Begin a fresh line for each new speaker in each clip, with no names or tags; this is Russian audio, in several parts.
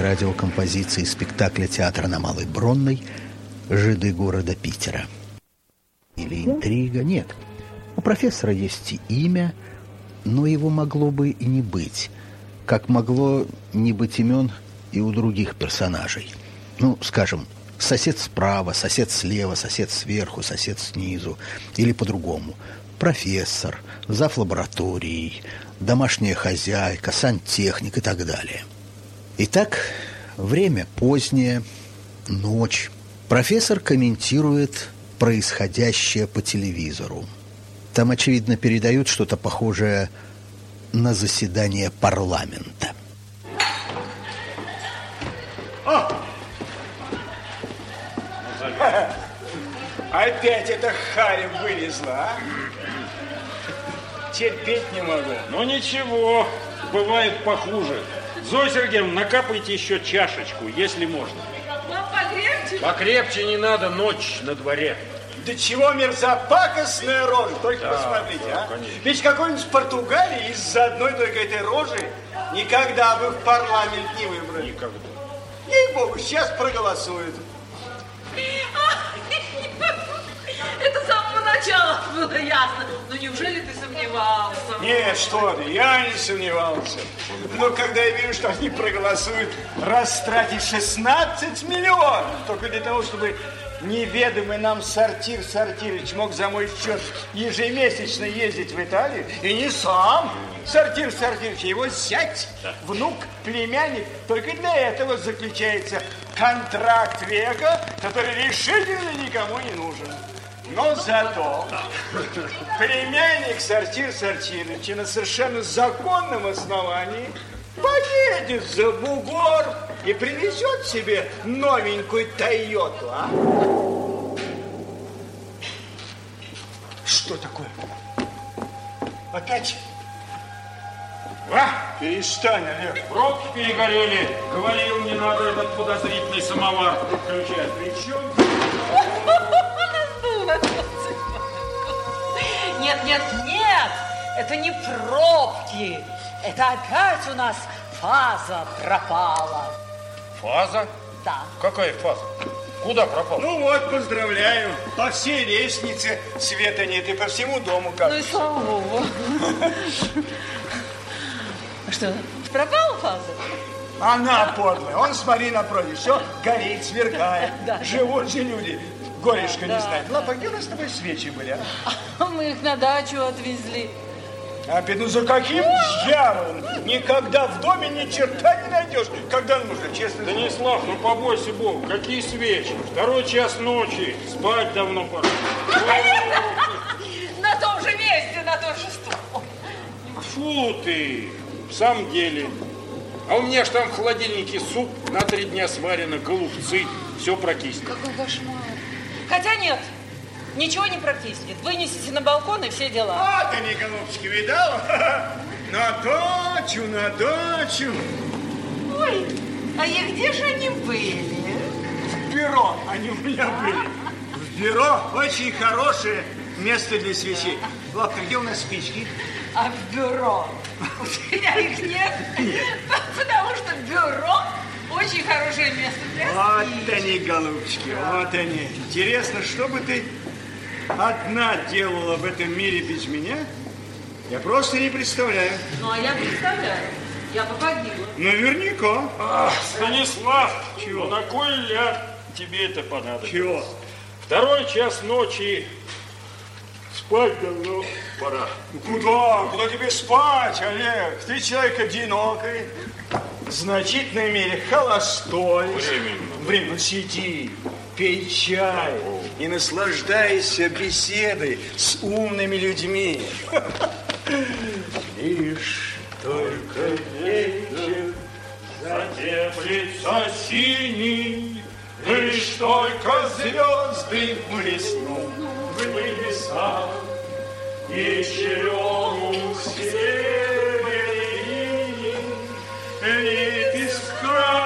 радиокомпозиции спектакля театра на Малой Бронной «Жиды города Питера». Или интрига? Нет. У профессора есть имя, но его могло бы и не быть, как могло не быть имен и у других персонажей. Ну, скажем, сосед справа, сосед слева, сосед сверху, сосед снизу. Или по-другому. Профессор, зав. лабораторией, домашняя хозяйка, сантехник и так далее. Итак, время позднее, ночь. Профессор комментирует происходящее по телевизору. Там, очевидно, передают что-то похожее на заседание парламента.
О! Опять эта харя вылезла, а? Терпеть не могу.
Ну ничего, бывает похуже. Зоя Сергеевна, накапайте еще чашечку, если можно.
Вам покрепче?
Покрепче не надо, ночь на дворе.
Да чего мерзопакостная рожа, только да, посмотрите, да, а. Конечно. Ведь какой-нибудь Португалии из-за одной только этой рожи никогда бы в парламент не выбрали.
Никогда.
Ей-богу, сейчас проголосуют.
Это самого начала было ясно. Но неужели ты сомневался?
Нет, что ты, я не сомневался. Но когда я вижу, что они проголосуют растратить 16 миллионов только для того, чтобы неведомый нам сортир Сортирыч мог за мой счет ежемесячно ездить в Италию, и не сам сортир Сортирыч, а его зять, внук, племянник. Только для этого заключается контракт века, который решительно никому не нужен. Но зато племянник сортир Сортирыча на совершенно законном основании поедет за бугор и привезет себе новенькую Тойоту, а? Что такое? Опять? А? Перестань, Олег.
Пробки перегорели. Говорил, не надо этот подозрительный самовар включать. Причем...
Нет, нет, нет! Это не пробки. Это опять у нас фаза пропала.
Фаза?
Да.
Какая фаза? Куда пропал?
Ну вот, поздравляю. По всей лестнице света нет и по всему дому как.
Ну и слава богу. Что, пропала фаза?
Она подлая. Он, смотри, напротив, все горит, сверкает. Живут же люди. Горишка не знает. Лапа, где у нас с тобой свечи были,
а? Мы их на дачу отвезли.
Опять, ну за каким дьяволом? Никогда в доме ни черта не найдешь, когда нужно, честно.
Станислав, ну побойся Бог, какие свечи? Второй час ночи, спать давно пора.
На том же месте, на том же стол.
Фу ты, в самом деле. А у меня ж там в холодильнике суп на три дня сварено, голубцы, все прокиснет.
Какой кошмар. Хотя нет, Ничего не прокиснет. Вынесите на балкон и все дела.
Вот они, голубчики, видал? На дачу, на дачу.
Ой, а и где же они были?
В бюро они у меня были. В бюро очень хорошее место для свечей. Лапка, где у нас спички?
А в бюро? У меня их. Нет. Потому что бюро очень хорошее место для
Вот они, голубчики, вот они. Интересно, что бы ты одна делала в этом мире без меня, я просто не представляю.
Ну, а я представляю. Я бы погибла.
Наверняка.
Ах, Станислав, Чего? ну на кой ляд тебе это понадобилось?
Чего?
Второй час ночи. Спать давно пора.
Ну, куда? Куда тебе спать, Олег? Ты человек одинокий, значительной мере холостой.
Временно.
Временно. Сиди пей чай и наслаждайся беседой с умными людьми. Лишь только вечер затеплится синий, Лишь только звезды блеснут в небесах, И черемух северный лепестками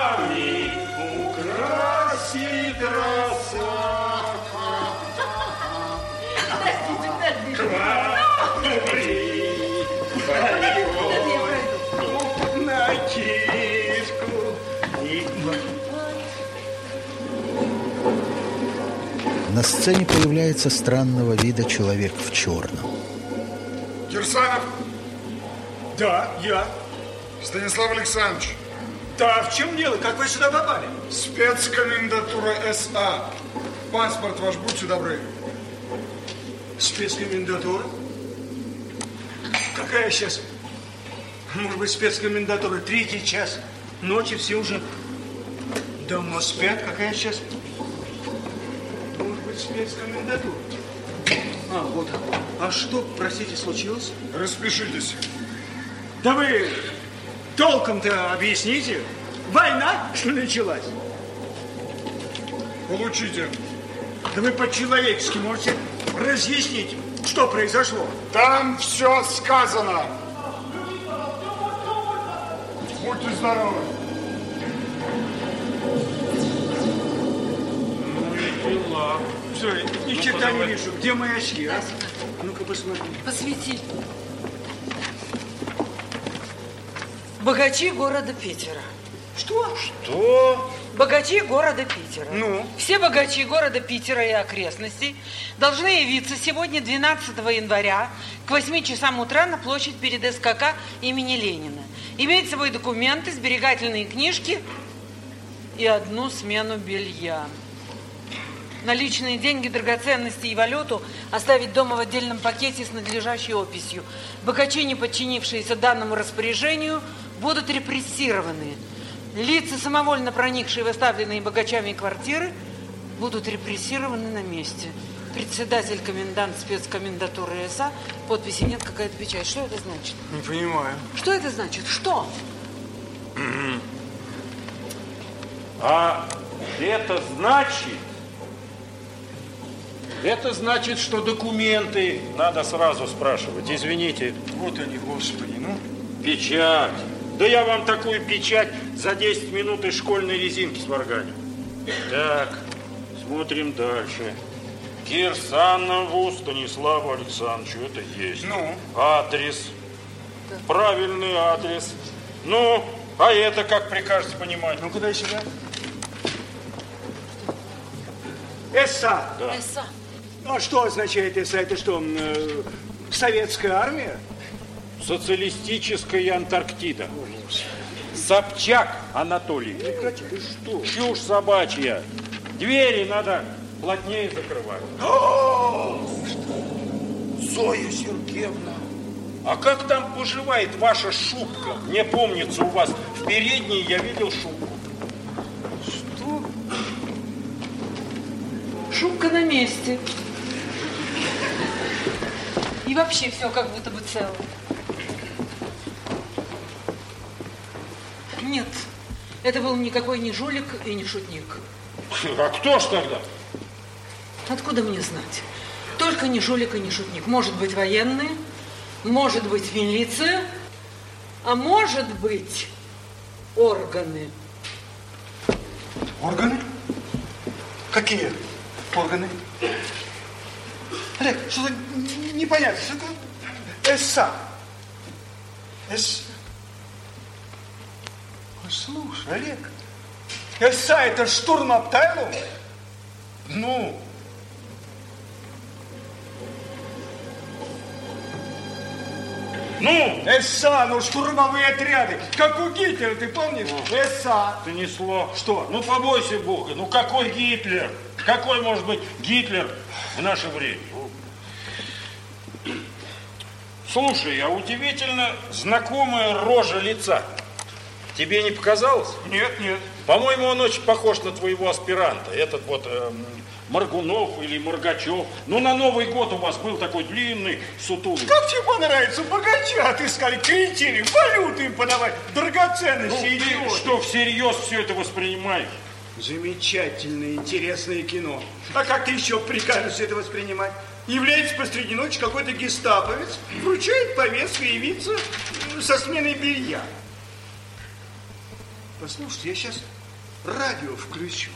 украсит роса.
Подождите, подождите.
на кишку.
На сцене появляется странного вида человек в черном.
Кирсанов?
Да, я.
Станислав Александрович.
Да, в чем дело? Как вы сюда попали?
Спецкомендатура СА. Паспорт ваш, будьте добры.
Спецкомендатура? Какая сейчас? Может быть, спецкомендатура третий час ночи, все уже давно спят. Какая сейчас? Может быть, спецкомендатура? А, вот. А что, простите, случилось?
Распишитесь.
Да вы толком-то объясните. Война, что началась?
Получите.
Да вы по-человечески можете разъяснить, что произошло.
Там все сказано. Будьте здоровы.
Ну и дела.
Что, ни черта не вижу. Где мои очки? А Ну-ка, посмотри.
Посвети. Богачи города Питера.
Что?
То
Богачи города Питера.
Ну?
Все богачи города Питера и окрестностей должны явиться сегодня, 12 января, к 8 часам утра на площадь перед СКК имени Ленина. Иметь с собой документы, сберегательные книжки и одну смену белья. Наличные деньги, драгоценности и валюту оставить дома в отдельном пакете с надлежащей описью. Богачи, не подчинившиеся данному распоряжению, будут репрессированы. Лица, самовольно проникшие в оставленные богачами квартиры, будут репрессированы на месте. Председатель, комендант спецкомендатуры СА, подписи нет, какая-то печать. Что это значит?
Не понимаю.
Что это значит? Что?
А это значит, это значит, что документы надо сразу спрашивать. Извините,
Вот они, господи, ну.
печать. Да я вам такую печать за 10 минут из школьной резинки сварганю. Так, смотрим дальше. Кирсанову Станиславу Александровичу, это есть.
Ну?
Адрес. Правильный адрес. Ну, а это как прикажете понимать?
Ну-ка, дай сюда. СА.
Да.
СА.
А что означает СА? Это что, э, советская армия?
Социалистическая Антарктида. Собчак Анатолий.
Прекрати, ты что?
Чушь собачья. Двери надо плотнее закрывать. Зоя Сергеевна, а как там поживает ваша шубка? Мне помнится, у вас в передней я видел шубку.
Что?
Шубка на месте. И вообще все как будто бы целое. Нет, это был никакой не жулик и не шутник.
А кто ж тогда?
Откуда мне знать? Только не жулик и не шутник. Может быть, военные, может быть, милиция, а может быть, органы.
Органы? Какие органы? Олег, что-то непонятно. Что это? СА. С... Слушай, Олег, СА это штурм Аптайлова?
Ну, ну,
СА, ну штурмовые отряды, как у Гитлера, ты помнишь? СА.
Станислав.
Что?
Ну, побойся Бога. Ну, какой Гитлер? Какой может быть Гитлер в наше время? Слушай, а удивительно знакомая рожа лица. Тебе не показалось?
Нет, нет.
По-моему, он очень похож на твоего аспиранта. Этот вот эм, Моргунов или Моргачев. Ну, на Новый год у вас был такой длинный, сутулый.
Как тебе понравится? Богача отыскали, кретины, валюту им подавать,
Ну,
драгоценности,
ты
идиоты.
что, всерьез все это воспринимаешь?
Замечательное, интересное кино. А как ты еще прикажешь это воспринимать? Является посреди ночи какой-то гестаповец, вручает повестку явиться со сменой белья. Послушайте, я сейчас радио включу.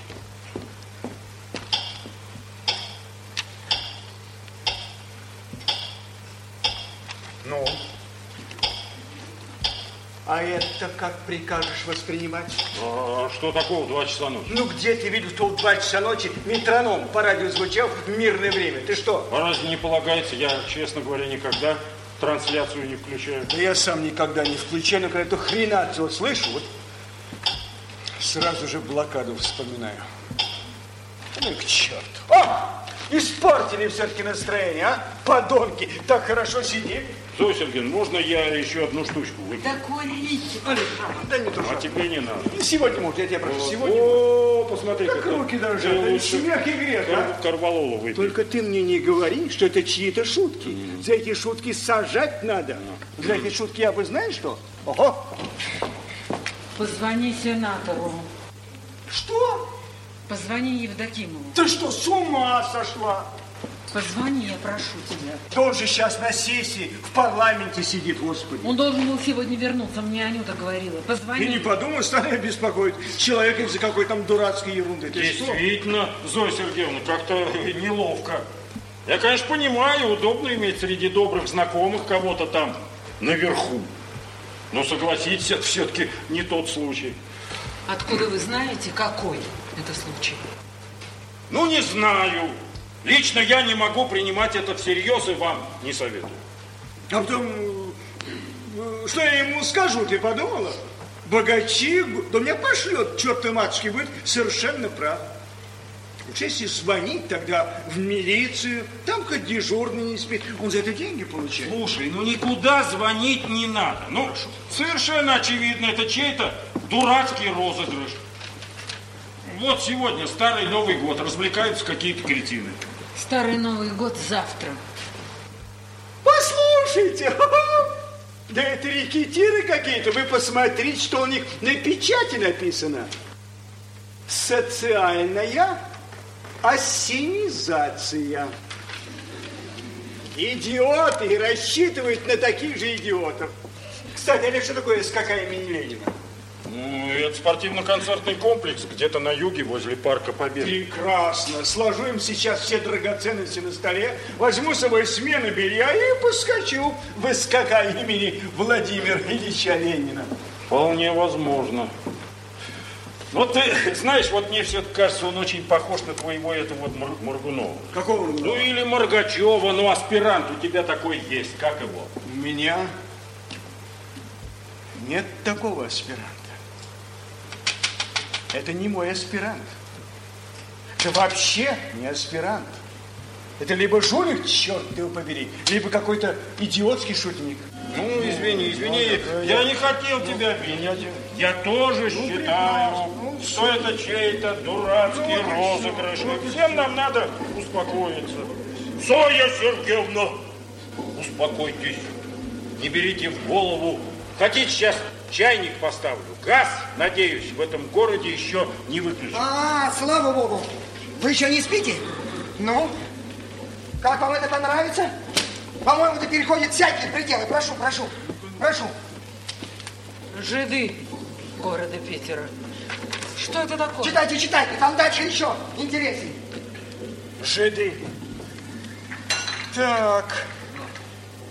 Ну? А это как прикажешь воспринимать?
А что такого два часа ночи?
Ну, где ты видел, что в два часа ночи метроном по радио звучал в мирное время? Ты что?
А разве не полагается? Я, честно говоря, никогда трансляцию не включаю.
Да я сам никогда не включаю, но когда эту хренацию слышу, вот сразу же блокаду вспоминаю. Ну, к черту. О! Испортили все-таки настроение, а? Подонки, так хорошо сидим.
Зоя Сергеевна, можно я еще одну штучку выкину?
Да курите.
Да не то,
А тебе не надо.
Сегодня, может, я тебя прошу, сегодня.
О, посмотри,
Как руки
Ты
да и
лучше
смех и грех, а?
Карвалолу выпей.
Только ты мне не говори, что это чьи-то шутки. За эти шутки сажать надо. За эти шутки я бы знаешь что? Ого!
Позвони сенатору.
Что?
Позвони Евдокимову.
Ты что, с ума сошла?
Позвони, я прошу тебя.
Да он же сейчас на сессии в парламенте сидит, господи.
Он должен был сегодня вернуться, мне Анюта говорила. Позвони.
Ты не подумай, стали беспокоить человека из-за какой там дурацкой ерунды. Ты что?
Действительно, Зоя Сергеевна, как-то неловко. Я, конечно, понимаю, удобно иметь среди добрых знакомых кого-то там наверху. Но согласитесь, это все-таки не тот случай.
Откуда вы знаете, какой это случай?
Ну, не знаю. Лично я не могу принимать это всерьез и вам не советую.
А потом, э, что я ему скажу, ты подумала? Богачи, да меня пошлет, черт ты матушки, будет совершенно прав. Уж если звонить тогда в милицию, там хоть дежурный не спит, он за это деньги получает.
Слушай, ну никуда звонить не надо. Ну, совершенно очевидно, это чей-то дурацкий розыгрыш. Вот сегодня старый Новый год, развлекаются какие-то кретины.
Старый Новый год завтра.
Послушайте, да это рекетиры какие-то, вы посмотрите, что у них на печати написано. Социальная ассенизация. Идиоты рассчитывают на таких же идиотов. Кстати, Олег, что такое СКК имени Ленина?
Ну, это спортивно-концертный комплекс где-то на юге возле Парка Победы.
Прекрасно. Сложу им сейчас все драгоценности на столе, возьму с собой смену белья и поскочу в СКК имени Владимира Ильича Ленина.
Вполне возможно. Вот ты знаешь, вот мне все кажется, он очень похож на твоего этого вот Мор- Моргунова.
Какого он
Ну или Моргачева, ну аспирант у тебя такой есть, как его?
У меня нет такого аспиранта. Это не мой аспирант. Это вообще не аспирант. Это либо жулик, черт его побери, либо какой-то идиотский шутник.
Ну, извини, извини, я не хотел тебя обвинять. Я тоже считаю, что это чей-то дурацкий розыгрыш. Всем нам надо успокоиться. Зоя Сергеевна, успокойтесь. Не берите в голову. Хотите, сейчас чайник поставлю. Газ, надеюсь, в этом городе еще не выключен.
А, слава богу. Вы еще не спите? Ну, как вам это понравится? По-моему, это переходит всякие пределы. Прошу, прошу, прошу.
Жиды города Питера. Что это такое?
Читайте, читайте, там дальше еще интереснее.
Жиды. Так.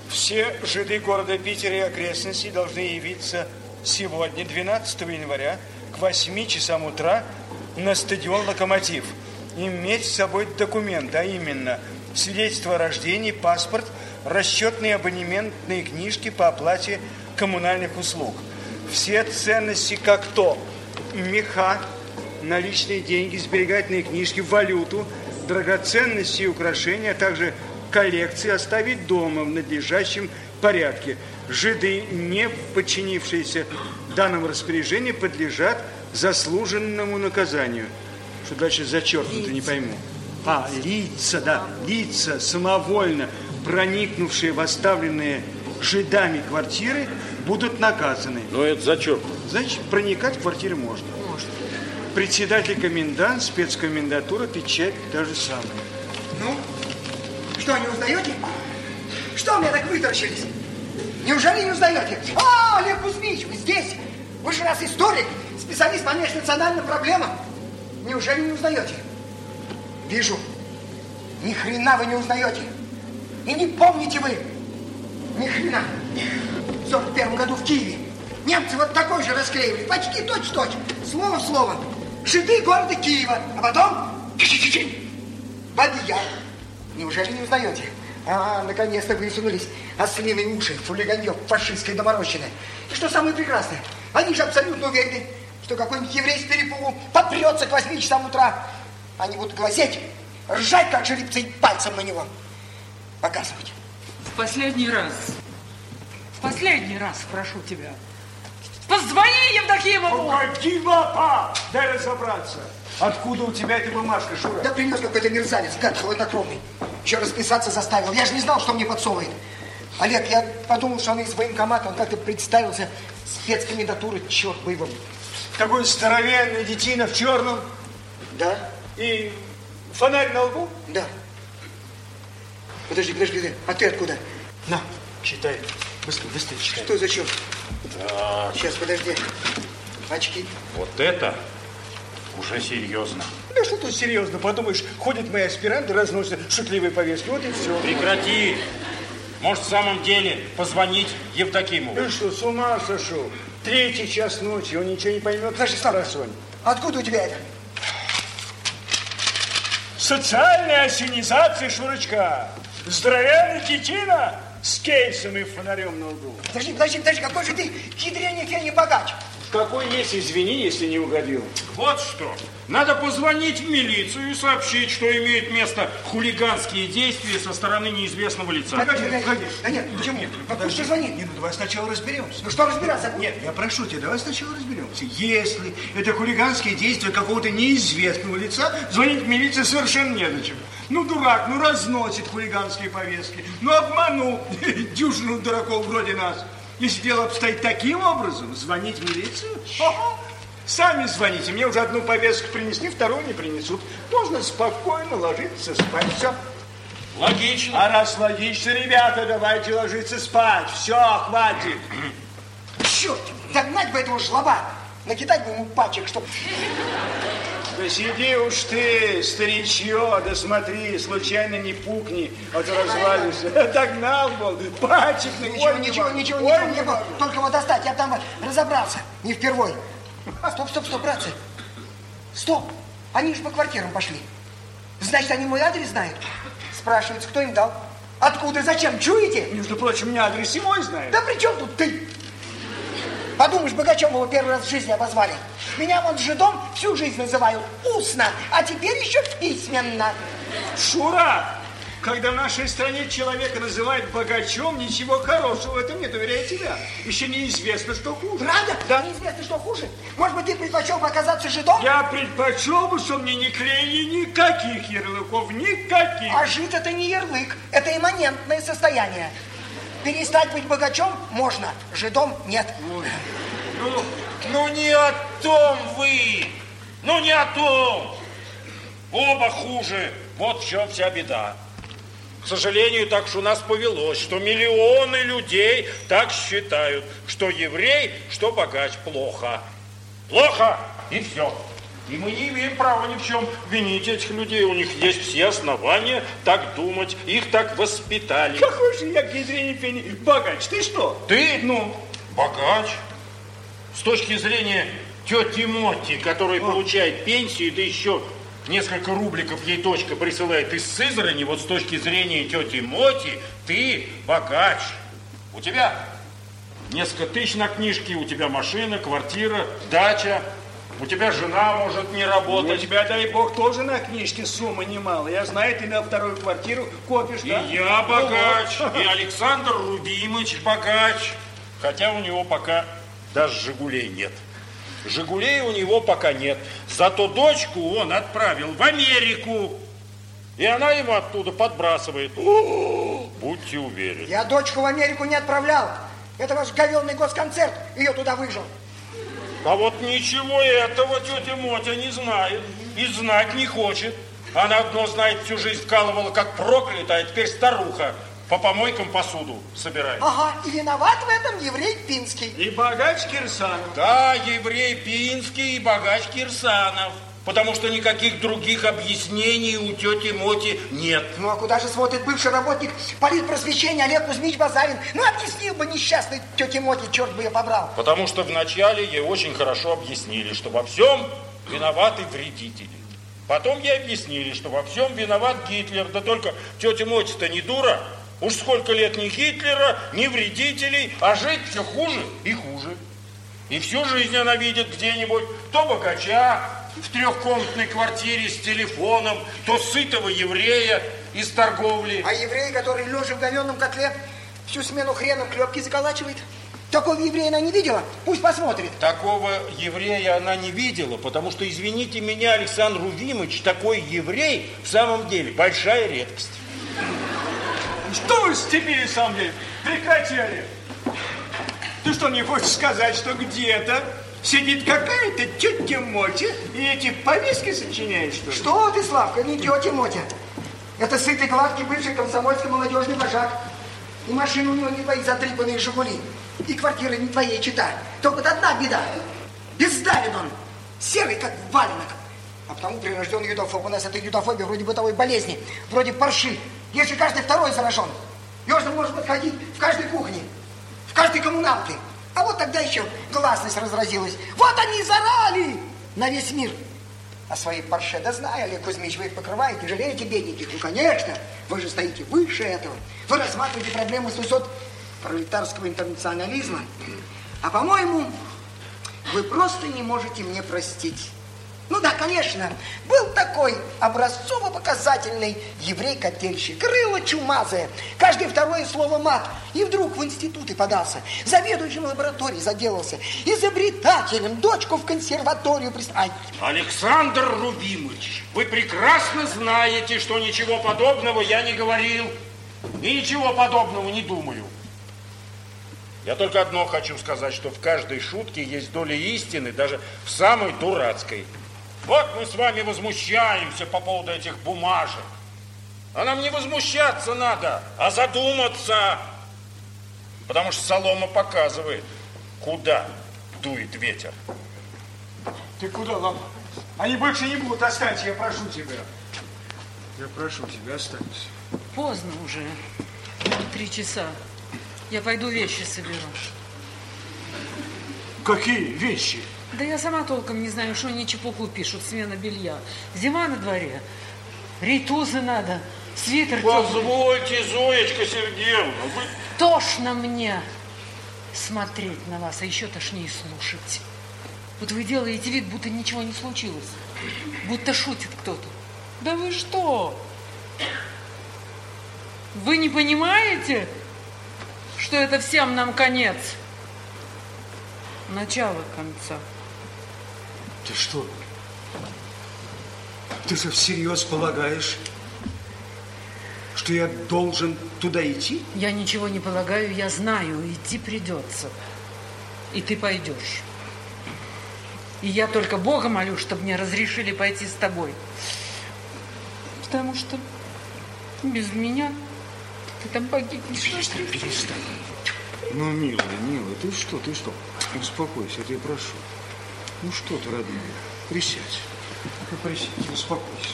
Все жиды города Питера и окрестностей должны явиться сегодня, 12 января, к 8 часам утра на стадион «Локомотив». Иметь с собой документ, а именно свидетельство о рождении, паспорт, расчетные абонементные книжки по оплате коммунальных услуг. Все ценности, как то меха, наличные деньги, сберегательные книжки, валюту, драгоценности и украшения, а также коллекции оставить дома в надлежащем порядке. Жиды, не подчинившиеся данному распоряжению, подлежат заслуженному наказанию. Что дальше зачеркнуто, не пойму. А, лица, да, лица, самовольно проникнувшие в оставленные жидами квартиры, будут наказаны.
Но это зачет.
Значит, проникать в квартиры можно.
Может.
Председатель комендант, спецкомендатура, печать та же самая.
Ну, что, не узнаете? Что вы меня так вытаращились? Неужели не узнаете? А, Олег Кузьмич, вы здесь? Вы же раз историк, специалист по межнациональным проблемам. Неужели не узнаете? Вижу. Ни хрена вы не узнаете. И не помните вы. Ни хрена. В 41 году в Киеве Немцы вот такой же расклеивали, почти точь-точь, слово в слово. Жиды города Киева, а потом... Бабья. Неужели не узнаете? А, наконец-то высунулись ослиные уши хулиганьев фашистской доморощины. И что самое прекрасное, они же абсолютно уверены, что какой-нибудь еврей с перепугу попрется к 8 часам утра. Они будут глазеть, ржать, как жеребцы, пальцем на него показывать.
В последний раз, в последний раз прошу тебя, позвони Евдокимову!
Погоди, лапа! Дай разобраться. Откуда у тебя эта бумажка, Шура?
Да принес какой-то мерзавец, гад хладнокровный. Еще расписаться заставил. Я же не знал, что мне подсовывает. Олег, я подумал, что он из военкомата, он как-то представился спецкомендатуры, черт бы его.
Такой здоровенный детина в черном
Да?
и фонарь на лбу.
Да. Подожди, подожди, подожди. а ты откуда?
На, читай. Быстро, быстро читай.
Что зачем? Сейчас, подожди. Очки.
Вот это уже серьезно.
Да что тут серьезно? Подумаешь, ходят мои аспиранты, разносят шутливые повестки. Вот и все.
Прекрати. Может, в самом деле позвонить Евдокимову?
Ты что, с ума сошел? Третий час ночи, он ничего не поймет.
Подожди, стоп.
Просонь.
Откуда у тебя это?
Социальная осенизация Шурочка. Здоровенный детина с кейсом и фонарем на лбу.
Подожди, подожди, подожди, какой же ты ядрёней фени богач?
Какой есть, извини, если не угодил.
Вот что. Надо позвонить в милицию и сообщить, что имеют место хулиганские действия со стороны неизвестного лица.
Погоди, погоди. Да нет, почему? Пусть звонит.
Не, ну давай сначала разберемся.
Ну что разбираться?
Нет, я прошу тебя, давай сначала разберемся. Если это хулиганские действия какого-то неизвестного лица, звонить в милицию совершенно незачем. Ну, дурак, ну разносит хулиганские повестки. Ну, обманул дюжину дураков вроде нас. Если дело обстоит таким образом, звонить в милицию? Ага. Сами звоните. Мне уже одну повестку принесли, вторую не принесут. Можно спокойно ложиться спать. Все.
Логично.
А раз логично, ребята, давайте ложиться спать. Все, хватит.
Черт, догнать бы этого жлоба. Накидать бы ему пачек, чтоб...
Да сиди уж ты, старичье, да смотри, случайно не пукни, а то развалишься. Догнал был, пачек на
Ничего, ничего, ничего, ничего, не было. Только его достать, я там разобрался. Не впервой. Стоп, стоп, стоп, братцы. Стоп. Они же по квартирам пошли. Значит, они мой адрес знают? Спрашивается, кто им дал? Откуда, зачем, чуете?
Между прочим, мне адрес и мой знает.
Да при чем тут ты? Подумаешь, Богачем его первый раз в жизни обозвали. Меня вон жидом всю жизнь называют устно, а теперь еще письменно.
Шура, когда в нашей стране человека называют богачом, ничего хорошего в этом нет, уверяю тебя. Еще неизвестно, что хуже.
Правда?
Да.
Неизвестно, что хуже. Может быть, ты предпочел бы оказаться жидом?
Я предпочел бы, что мне не клеили никаких ярлыков, никаких.
А жид это не ярлык, это имманентное состояние. Перестать быть богачом можно, жидом нет.
Ну, ну не о том вы. Ну не о том. Оба хуже. Вот в чем вся беда. К сожалению, так что у нас повелось, что миллионы людей так считают, что еврей, что богач плохо. Плохо, и все. И мы не имеем права ни в чем винить этих людей. У них есть все основания так думать. Их так воспитали.
Какой же я гидрине пени богач? Ты что?
Ты, ну, богач. С точки зрения тети Моти, которая получает пенсию, да еще несколько рубликов ей точка присылает из Сызрани, вот с точки зрения тети Моти, ты богач. У тебя несколько тысяч на книжке, у тебя машина, квартира, дача, у тебя жена может не
У
работать.
тебя, дай бог, тоже на книжке сумма немалая. Я знаю, ты на вторую квартиру копишь,
И
да?
я богач, и Александр Рубимыч богач. Хотя у него пока даже «Жигулей» нет. «Жигулей» у него пока нет. Зато дочку он отправил в Америку. И она ему оттуда подбрасывает. Будьте уверены.
Я дочку в Америку не отправлял. Это ваш говенный госконцерт ее туда выжил.
А вот ничего этого тетя Мотя не знает. И знать не хочет. Она одно знает, всю жизнь вкалывала как проклятая, а теперь старуха. По помойкам посуду собирает.
Ага, и виноват в этом еврей Пинский.
И богач Кирсанов.
Да, еврей Пинский и богач Кирсанов. Потому что никаких других объяснений у тети Моти нет.
Ну, а куда же смотрит бывший работник политпросвещения Олег Кузьмич Базарин? Ну, объяснил бы несчастной тете Моти, черт бы ее побрал.
Потому что вначале ей очень хорошо объяснили, что во всем виноваты вредители. Потом ей объяснили, что во всем виноват Гитлер. Да только тетя Моти-то не дура. Уж сколько лет ни Гитлера, ни вредителей, а жить все хуже и хуже. И всю жизнь она видит где-нибудь то богача в трехкомнатной квартире с телефоном, то сытого еврея из торговли.
А еврей, который лежа в говенном котле, всю смену хреном клепки заколачивает? Такого еврея она не видела? Пусть посмотрит.
Такого еврея она не видела, потому что, извините меня, Александр Увимович, такой еврей в самом деле большая редкость.
Что вы степили, в самом деле? Прекрати, Олег. Ты что, не хочешь сказать, что где-то сидит какая-то тетя Мотя и эти повестки сочиняет, что ли?
Что ты, Славка, не тетя Мотя. Это сытый, гладкий, бывший комсомольский молодежный вожак. И машина у него не твои затрепанные «Жигули». И квартира не твоей чита. Только одна беда. Бездарен он. Серый, как валенок. А потому прирожден юдофоб. У нас это юдофобия вроде бытовой болезни, вроде парши. Если каждый второй заражен, Ёжин может подходить в каждой кухне, в каждой коммуналке. А вот тогда еще гласность разразилась. Вот они зарали на весь мир. А своей парше, да знаю, Олег Кузьмич, вы их покрываете, жалеете бедненьких. Ну, конечно, вы же стоите выше этого. Вы рассматриваете проблемы с высот пролетарского интернационализма. А по-моему, вы просто не можете мне простить. Ну да, конечно, был такой образцово-показательный еврей-котельщик. Крыло чумазое, каждое второе слово мат. И вдруг в институты подался, заведующим лабораторией заделался, изобретателем, дочку в консерваторию приставил.
Александр Рубимович, вы прекрасно знаете, что ничего подобного я не говорил. И ничего подобного не думаю. Я только одно хочу сказать, что в каждой шутке есть доля истины, даже в самой дурацкой. Вот мы с вами возмущаемся по поводу этих бумажек. А нам не возмущаться надо, а задуматься. Потому что солома показывает, куда дует ветер.
Ты куда, Лама? Они больше не будут, останься, я прошу тебя. Я прошу тебя, останься.
Поздно уже. Три часа. Я пойду вещи соберу.
Какие вещи?
Да я сама толком не знаю, что они чепуху пишут, смена белья. Зима на дворе. Рейтузы надо, свитер теплый.
Позвольте, Зоечка Сергеевна, вы...
Тошно мне смотреть на вас, а еще тошнее слушать. Вот вы делаете вид, будто ничего не случилось. Будто шутит кто-то. Да вы что? Вы не понимаете, что это всем нам конец? Начало конца.
Ты что? Ты же всерьез полагаешь, что я должен туда идти?
Я ничего не полагаю, я знаю, идти придется. И ты пойдешь. И я только Бога молю, чтобы мне разрешили пойти с тобой. Потому что без меня ты там погибнешь.
Перестань, перестань. Ну, милая, милая, ты что, ты что? Успокойся, я тебя прошу. Ну что ты, родная, присядь. Ну, присядь, успокойся.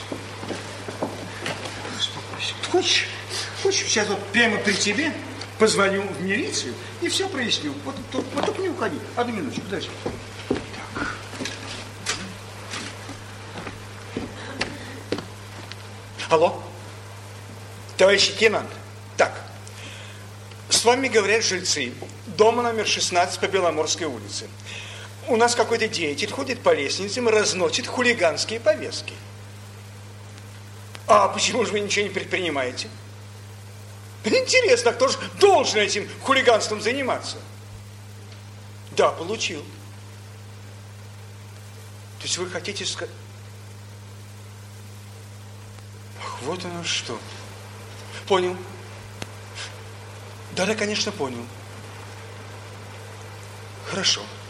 Успокойся. Ты хочешь, хочешь, сейчас вот прямо при тебе позвоню в милицию и все проясню. Вот, вот, вот только не уходи. Одну минуточку, подожди. Так. Алло? Товарищ лейтенант, так, с вами говорят жильцы дома номер 16 по Беломорской улице. У нас какой-то деятель ходит по лестницам и разносит хулиганские повестки. А почему же вы ничего не предпринимаете? Интересно, кто же должен этим хулиганством заниматься? Да, получил. То есть вы хотите сказать... Ах, вот оно что. Понял. Да-да, конечно, понял. Хорошо. Хорошо.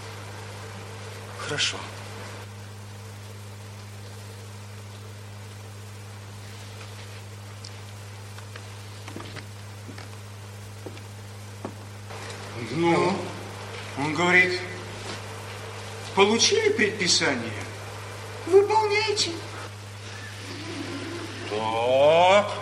Ну, он говорит, получили предписание?
выполняйте.
Так.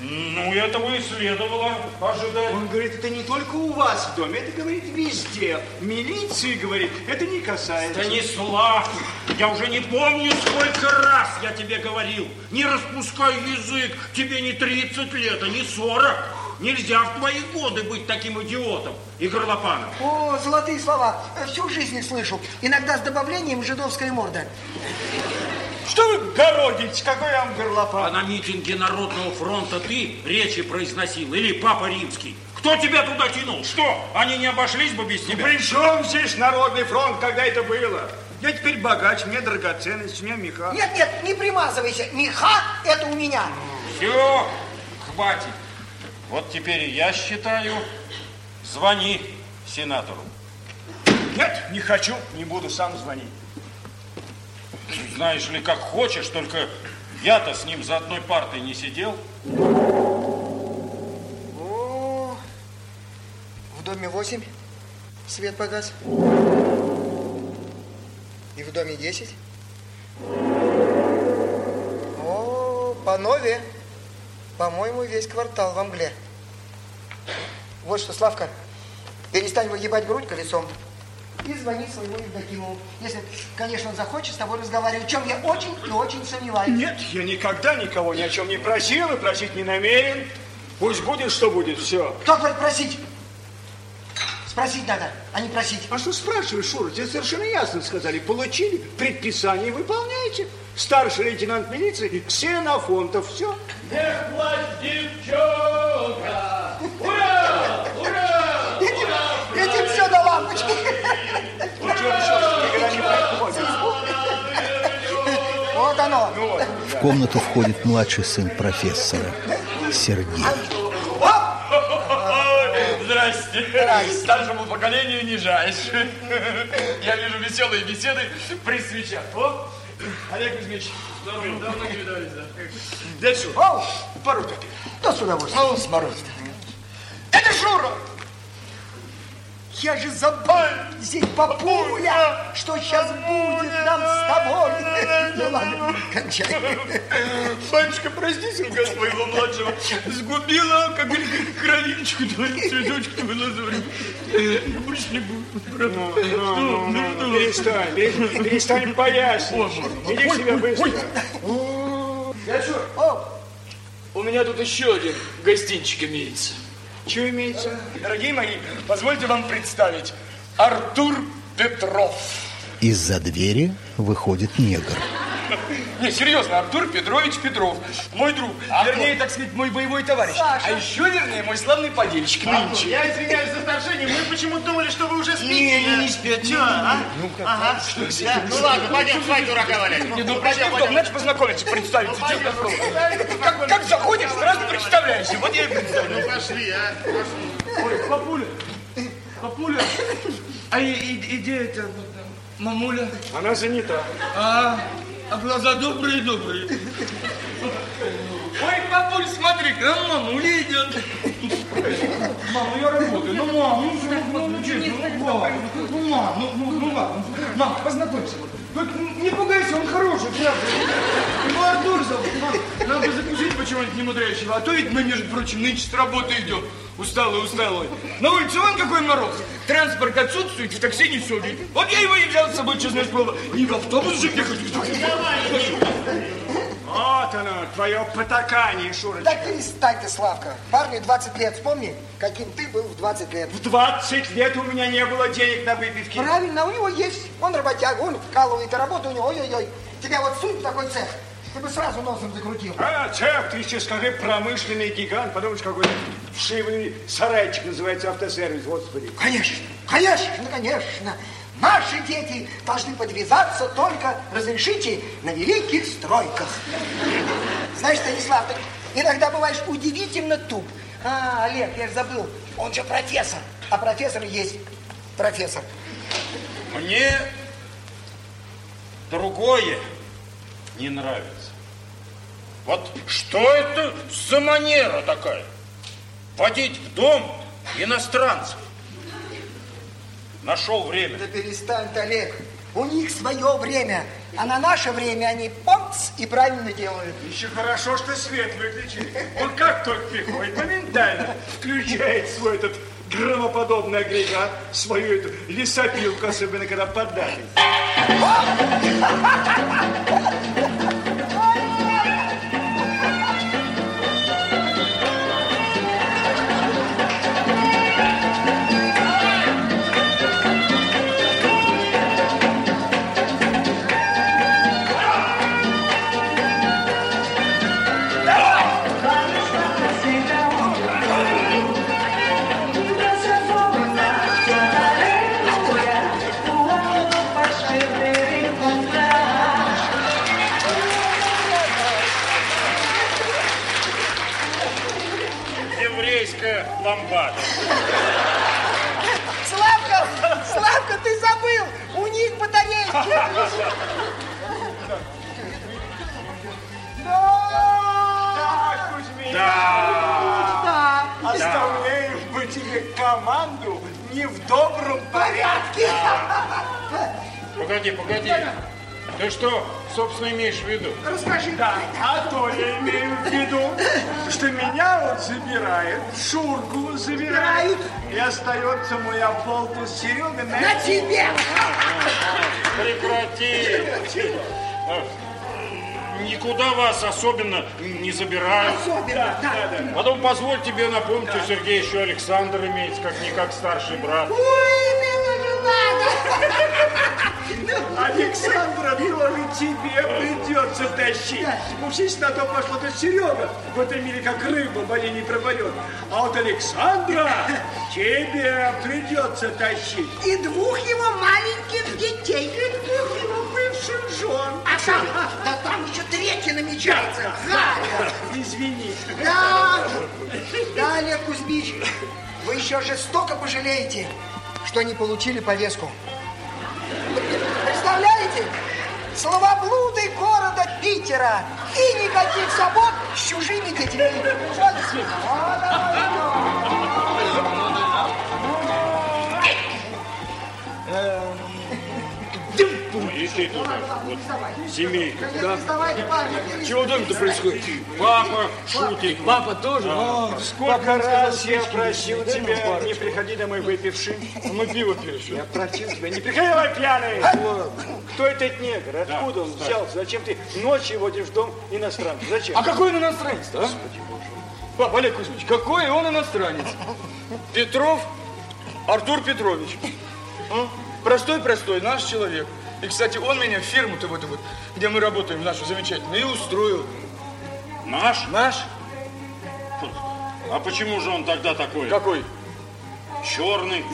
Ну, этого и следовало ожидать.
Он говорит, это не только у вас в доме, это говорит везде. Милиции, говорит, это не касается.
Станислав, я уже не помню, сколько раз я тебе говорил. Не распускай язык, тебе не 30 лет, а не 40. Нельзя в твои годы быть таким идиотом и горлопаном.
О, золотые слова. Всю жизнь их слышу. Иногда с добавлением жидовской морды.
Что вы городите? Какой я вам
А
горлопан?
на митинге Народного фронта ты речи произносил или Папа Римский? Кто тебя туда тянул? Что, они не обошлись бы без тебя?
При чем здесь Народный фронт, когда это было? Я теперь богач, мне драгоценность, у меня меха.
Нет, нет, не примазывайся. Меха – это у меня.
Все, хватит. Вот теперь я считаю, звони сенатору.
Нет, не хочу, не буду сам звонить.
Знаешь ли, как хочешь, только я-то с ним за одной партой не сидел.
О, в доме 8 свет погас. И в доме 10. О, по нове. По-моему, весь квартал во мгле. Вот что, Славка, перестань выгибать грудь колесом и звони своему Евдокимову. Если, конечно, он захочет с тобой разговаривать, в чем я очень и очень сомневаюсь.
Нет, я никогда никого ни о чем не просил и просить не намерен. Пусть будет, что будет, все.
Кто говорит просить? Спросить надо, а не просить.
А что спрашиваешь, Шура? Тебе совершенно ясно сказали. Получили, предписание выполняете. Старший лейтенант милиции Ксенофонтов, все.
Этим,
комнату входит младший сын профессора, Сергей.
Здрасте. Старшему поколению не жаешь. Я вижу веселые беседы при свечах. О, Олег Кузьмич, здорово, давно не видались, да?
Сюда.
Оу,
Пару копеек.
да с удовольствием.
Ну, сморозь.
Это Шура! Я же забыл здесь папуля, что сейчас будет нам с тобой. Ну ладно, кончай.
Батюшка, простите своего младшего. Сгубила как кровиночку твою, цветочек твой лазурь. Больше не будет.
Ну, ну, ну, ну, перестань, перестань, перестань поясничать. Иди к себе быстро.
Дядюшка,
О,
у меня тут еще один гостинчик имеется.
Что имеется?
Дорогие мои, позвольте вам представить. Артур Петров.
Из-за двери выходит негр.
Не, серьезно, Артур Петрович Петров. Мой друг. Вернее, так сказать, мой боевой товарищ.
Саша.
А еще, вернее, мой славный подельщик нынче.
Я извиняюсь за вторжение, мы почему-то думали, что вы уже спите.
Не, не, не спят. Че, а?
Ну, ага.
Ну ладно, пойдем, хватит дурака валять. Не, ну пришли в дом, значит познакомиться, представиться, слово. Как, как заходишь, сразу представляешься. Вот я и представляю.
Ой, папуля, папуля, а и, мамуля?
Она занята.
А, а глаза добрые-добрые. Ой, папуль, смотри, к нам мамуля идет. Мама, я работаю. Ну, мам, ну, ну, ну, ну, ну, мам, ну, мам, ну, ну, ну, ладно. Мам, познакомься. Только не пугайся, он хороший, правда. Его Артур зовут. Мам, надо закусить почему-нибудь немудрящего. А то ведь мы, между прочим, нынче с работы идем. Усталый, усталый. На улице вон какой мороз. Транспорт отсутствует, в такси не садит. Вот я его и взял с собой, честное слово. Не в автобус же ехать.
Вот оно, твое потакание, Шурочка.
да перестань ты, Славка. Парню 20 лет, вспомни, каким ты был в 20 лет.
В 20 лет у меня не было денег на выпивки.
Правильно, у него есть. Он работяга, он вкалывает, а работа у него, ой-ой-ой. Тебя вот сунь в такой цех, ты бы сразу носом закрутил.
А, цех, ты еще скажи, промышленный гигант, подумаешь, какой вшивый сарайчик называется автосервис, господи.
Конечно, конечно, конечно. Наши дети должны подвязаться только, разрешите, на великих стройках. Знаешь, Станислав, ты иногда бываешь удивительно туп. А, Олег, я же забыл, он же профессор. А профессор есть профессор.
Мне другое не нравится. Вот что это за манера такая? Водить в дом иностранцев. Нашел время.
Да перестань Олег. У них свое время. А на наше время они помц и правильно делают.
Еще хорошо, что свет выключили. Он как только приходит, моментально включает свой этот громоподобный агрегат, свою эту лесопилку, особенно когда поддали. Да, Кузьмин,
Да.
оставляем мы тебе команду не в добром порядке.
Погоди, погоди. Ты что, собственно, имеешь в виду?
Расскажи.
Да, а то я имею в виду, что меня вот забирает, Шургу забирает, и остается моя полка с Серегой на...
На тебе.
Прекрати. Никуда вас особенно не забирают.
Особенно, да.
Потом позволь тебе напомнить, у Сергея еще Александр имеется, как-никак старший брат.
Ой.
Александра тоже тебе придется тащить. Если на то пошло, то Серега в этом мире как рыба в не пропадет. А вот Александра тебе придется тащить.
И двух его маленьких детей.
И двух его бывших жен.
А там, да там еще третий намечается. Галя.
Извини.
Да, да, Олег Кузьмич, вы еще жестоко пожалеете, что не получили повестку. Представляете? Словоблуды города Питера и никаких забот с чужими детьми. Что до свидания.
И ты туда. Вот, семейка.
Не
Чего в доме-то происходит?
Папа шутит.
Папа тоже? А,
Сколько раз я просил тебя, не приходи домой выпившим.
Мы пиво пили. что ли?
Я просил тебя, не приходи домой пьяный. Кто этот негр? Откуда он взялся? Зачем ты ночью водишь в дом иностранца? Зачем?
А какой он иностранец-то, а? Папа, Олег Кузьмич, какой он иностранец? Петров Артур Петрович. А? Простой-простой, наш человек. И, кстати, он меня в фирму-то вот, вот, где мы работаем, нашу замечательную, и устроил.
Наш?
Наш?
А почему же он тогда такой?
Какой?
Черный.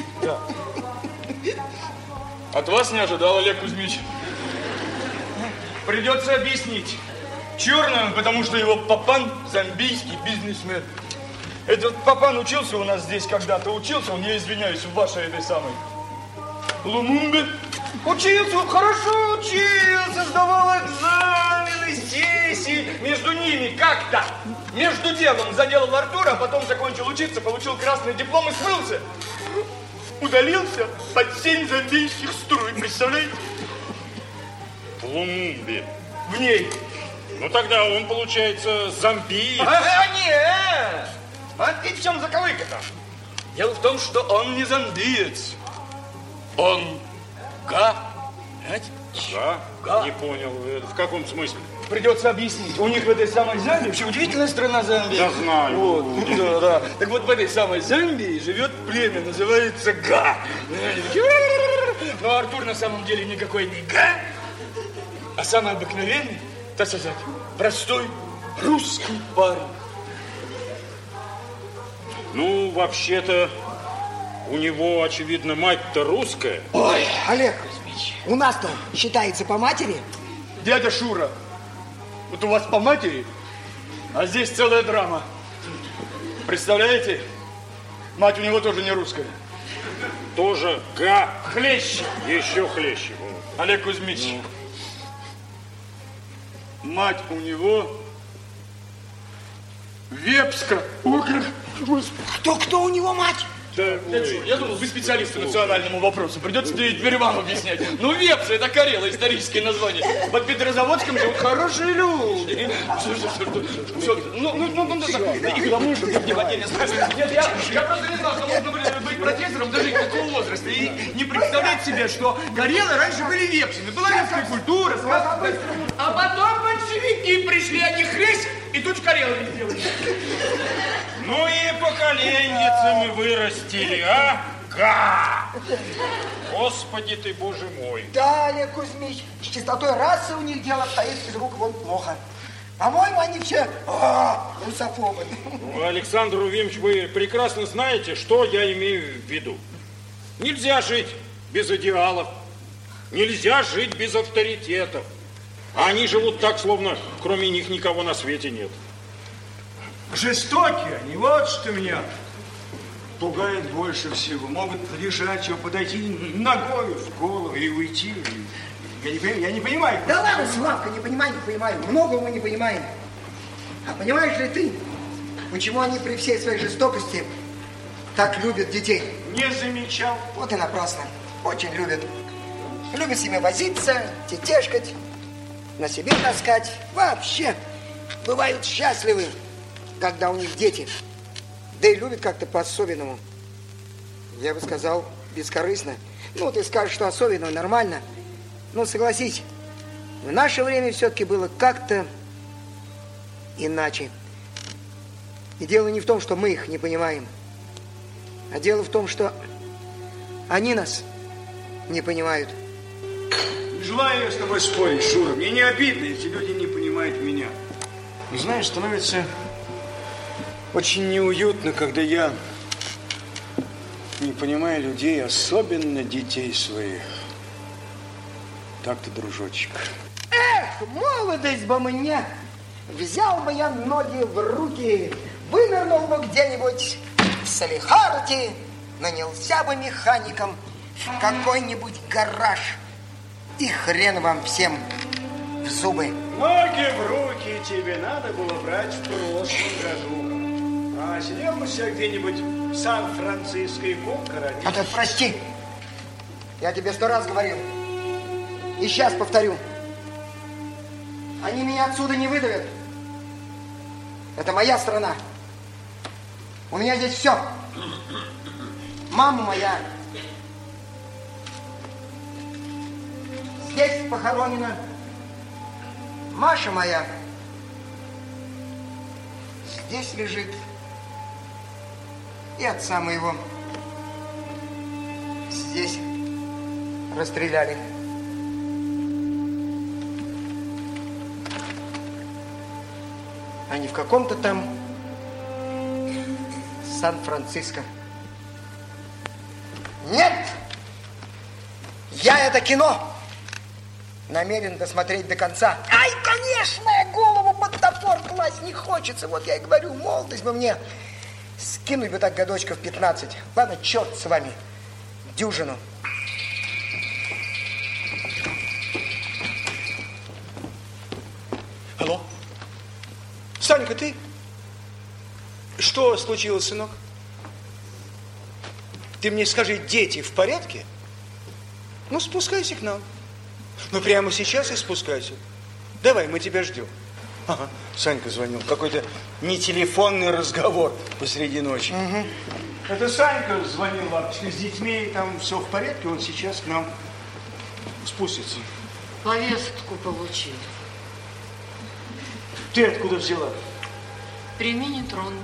От вас не ожидал, Олег Кузьмич. Придется объяснить. Черный он, потому что его папан зомбийский бизнесмен. Этот папан учился у нас здесь когда-то. Учился он, я извиняюсь, в вашей этой самой Лумумбе. Учился, хорошо учился, сдавал экзамены, сессии. Между ними как-то, между делом заделал Артура, а потом закончил учиться, получил красный диплом и смылся. Удалился под семь зомбийских струй, представляете?
В Лумумбе.
В ней.
Ну тогда он, получается, зомби.
А, а, нет! А ты в чем заковыка-то? Дело в том, что он не зомбиец. Он га. Понимаете?
Да?
Га.
Не понял. э, В каком смысле?
Придется объяснить. У них в этой самой Замбии, вообще удивительная страна Замбия.
Я знаю.
Вот, да, да. Так вот в этой самой Замбии живет племя, называется Га. Они такие, «Р-р-р-р». Но Артур на самом деле никакой не Га, а самый обыкновенный, так сказать, простой русский парень.
Ну, вообще-то, у него, очевидно, мать-то русская.
Ой, Олег Кузьмич, у нас-то считается по матери.
Дядя Шура, вот у вас по матери, а здесь целая драма. Представляете? Мать у него тоже не русская.
Тоже га.
Хлещ.
Еще хлеще.
Олег Кузьмич. Мать у него Вепска.
Кто, кто у него мать?
Да,
Я, думал, вы специалист по национальному вопросу. Придется теперь вам объяснять. Ну, вепсы, это Карела, историческое название. Под Петрозаводском живут хорошие люди. Что, что, что, что, ну, ну, ну, ну, ну, и к тому, не в Нет, я, я просто не знал, что можно быть- профессором даже такого возраста. И не представлять себе, что Карелы раньше были вепсами. Была вепская культура. А потом большевики пришли, они хресь, и тут Карелами сделали.
Ну и поколенницы мы вырастили, а? Га! Господи ты, боже мой.
Да, Олег Кузьмич, с чистотой расы у них дело обстоит из рук вон плохо. По-моему, они все а, русофобы.
Ну, Александр Увимович, вы прекрасно знаете, что я имею в виду. Нельзя жить без идеалов, нельзя жить без авторитетов. А они живут так, словно кроме них никого на свете нет.
Жестокие они, вот что меня пугает больше всего. Могут лежать, подойти ногой в голову и уйти. Я не, понимаю- я не понимаю.
Да ладно, Славка, не понимаю, не понимаю. Многого мы не понимаем. А понимаешь ли ты, почему они при всей своей жестокости так любят детей?
Не замечал.
Вот и напрасно. Очень любят. Любят с ними возиться, тетешкать, на себе таскать. Вообще бывают счастливы, когда у них дети. Да и любят как-то по-особенному. Я бы сказал, бескорыстно. Ну, ты скажешь, что особенно, нормально. Ну, согласись, в наше время все-таки было как-то иначе. И дело не в том, что мы их не понимаем, а дело в том, что они нас не понимают.
Желаю я с тобой спорить, Шура. Мне не обидно, эти люди не понимают меня. Знаешь, становится очень неуютно, когда я не понимаю людей, особенно детей своих. Так-то, дружочек.
Эх, молодость бы мне! Взял бы я ноги в руки, вынырнул бы где-нибудь в Салихарде, нанялся бы механиком в какой-нибудь гараж. И хрен вам всем в зубы.
Ноги в руки тебе надо было брать в прошлом году. А сидел бы себе где-нибудь в Сан-Франциско и Кукара.
А прости, я тебе сто раз говорил. И сейчас повторю. Они меня отсюда не выдавят. Это моя страна. У меня здесь все. Мама моя здесь похоронена. Маша моя здесь лежит. И отца моего здесь расстреляли. А не в каком-то там Сан-Франциско. Нет! Я это кино намерен досмотреть до конца. Ай, конечно, я голову под топор класть не хочется. Вот я и говорю, молодость бы мне скинуть бы так годочков 15. Ладно, черт с вами, дюжину.
Алло? Санька, ты? Что случилось, сынок? Ты мне скажи, дети в порядке? Ну, спускайся к нам. Ну, прямо сейчас и спускайся. Давай, мы тебя ждем. Ага, Санька звонил. Какой-то не телефонный разговор посреди ночи. Это Санька звонил, бабушка, с детьми, там все в порядке, он сейчас к нам спустится.
Повестку получил.
Ты откуда взяла?
Прими не трону.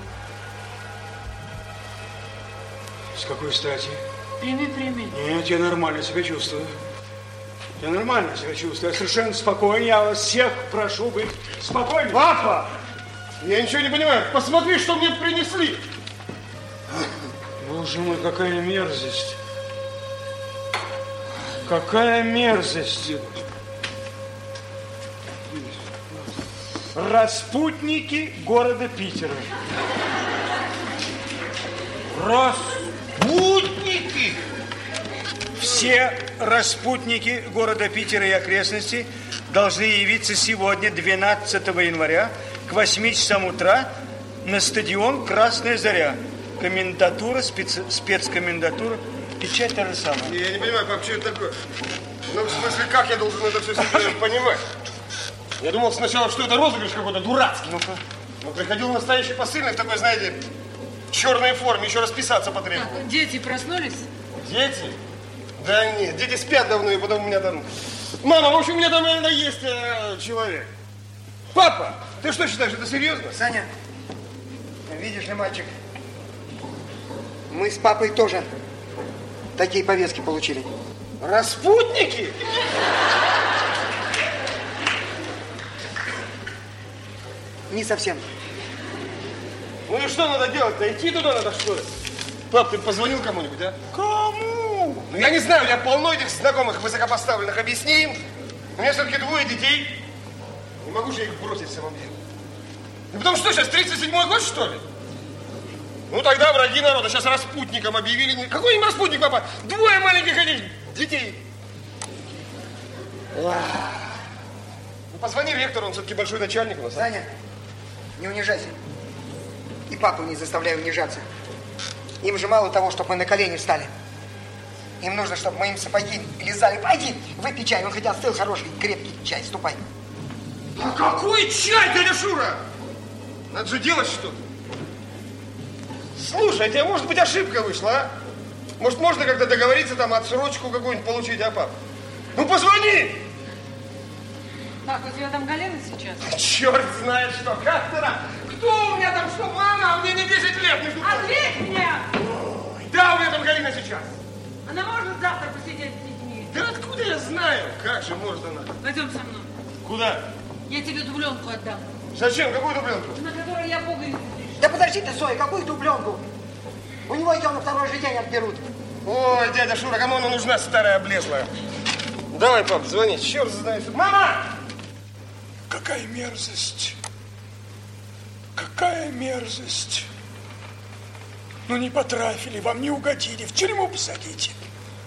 С какой стати?
Прими, прими.
Нет, я нормально себя чувствую. Я нормально себя чувствую. Я совершенно спокоен. Я вас всех прошу быть спокойными.
Папа! Я ничего не понимаю. Посмотри, что мне принесли.
Боже мой, какая мерзость. Какая мерзость. Распутники города Питера. Распутники? Все распутники города Питера и окрестностей должны явиться сегодня, 12 января, к 8 часам утра на стадион «Красная Заря».
комендатура, спец... спецкомендатура, печать та же самая.
Я не понимаю, пап, что это такое? Ну, в смысле, как я должен это все себе понимать? Я думал сначала, что это розыгрыш какой-то дурацкий. Ну-ка. Но приходил настоящий посыльный в такой, знаете, черной форме, еще расписаться потребовал.
Дети проснулись?
Дети? Да нет, дети спят давно, и потом у меня там... Мама, в общем, у меня там, наверное, есть э, человек. Папа, ты что считаешь, это серьезно?
Саня, видишь ли, мальчик, мы с папой тоже такие повестки получили.
Распутники?
Не совсем.
Ну и что надо делать-то? Идти туда надо, что ли? Пап, ты позвонил кому-нибудь, а?
Кому?
Ну, я не знаю, у меня полно этих знакомых высокопоставленных. Объясни им. У меня все-таки двое детей. Не могу же я их бросить в самом деле. И потом что сейчас, 37-й год, что ли? Ну, тогда враги народа. Сейчас распутником объявили. Какой им распутник, папа? Двое маленьких этих детей. Ну, позвони ректору, он все-таки большой начальник у нас. а?
Саня, не унижайся. И папу не заставляй унижаться. Им же мало того, чтобы мы на колени встали. Им нужно, чтобы мы им сапоги лизали. Пойди, выпей чай. Он хотя остыл хороший, крепкий чай. Ступай.
А какой чай, дядя Шура? Надо же делать что-то. Слушай, а тебе, может быть, ошибка вышла, а? Может, можно как-то договориться, там, отсрочку какую-нибудь получить, а, пап? Ну, позвони!
Так, у тебя там Галина сейчас?
Черт знает что, как ты? Кто у меня там, что она? Мне не 10 лет, между прочим.
Ответь мне!
Да, у меня там Галина сейчас.
Она может завтра посидеть с детьми?
Да откуда я знаю? Как же может она?
Пойдем со мной.
Куда?
Я тебе дубленку отдам,
Зачем? Какую дубленку?
на которой я пуговицу
Да подожди ты, Соя, какую дубленку? У него ее на второй же день отберут.
Ой, дядя Шура, кому она нужна, старая облезлая? Давай, пап, звони, черт знает. Мама!
Какая мерзость! Какая мерзость! Ну не потрафили, вам не угодили, в тюрьму посадите,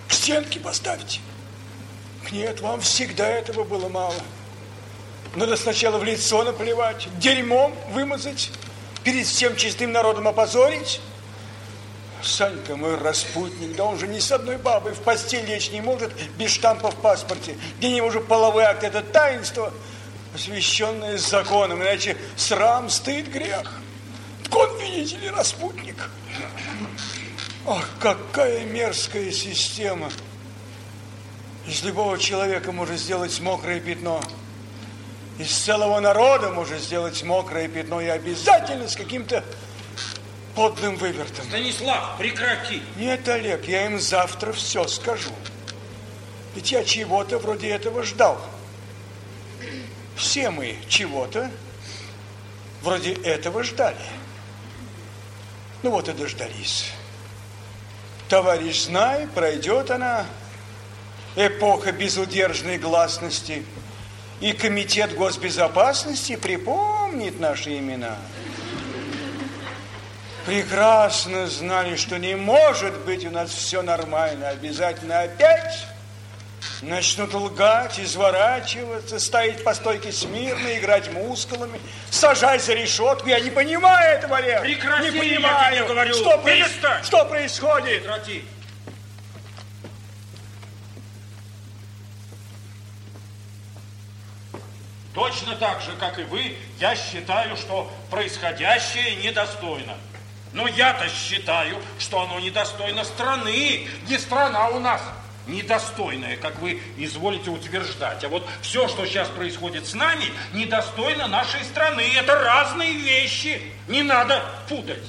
к стенке поставьте. Нет, вам всегда этого было мало. Надо сначала в лицо наплевать, дерьмом вымазать, перед всем чистым народом опозорить. Санька мой распутник, да он же ни с одной бабой в постель лечь не может без штампа в паспорте. Для него же половой акт – это таинство, освященное законом, иначе срам, стыд, грех. Так он, видите ли, распутник. Ах, какая мерзкая система. Из любого человека может сделать мокрое пятно. Из целого народа может сделать мокрое пятно и обязательно с каким-то подлым вывертом.
Станислав, прекрати.
Нет, Олег, я им завтра все скажу. Ведь я чего-то вроде этого ждал. Все мы чего-то вроде этого ждали. Ну вот и дождались. Товарищ, знай, пройдет она, эпоха безудержной гласности, и Комитет госбезопасности припомнит наши имена прекрасно знали, что не может быть у нас все нормально. Обязательно опять начнут лгать, изворачиваться, стоять по стойке смирно, играть мускулами, сажать за решетку. Я не понимаю этого, Олег.
Прекрати,
не
я
понимаю.
тебе говорю.
Что,
Перестань.
что происходит?
Прекрати. Точно так же, как и вы, я считаю, что происходящее недостойно. Но я-то считаю, что оно недостойно страны. Не страна у нас недостойная, как вы изволите утверждать. А вот все, что сейчас происходит с нами, недостойно нашей страны. Это разные вещи. Не надо путать.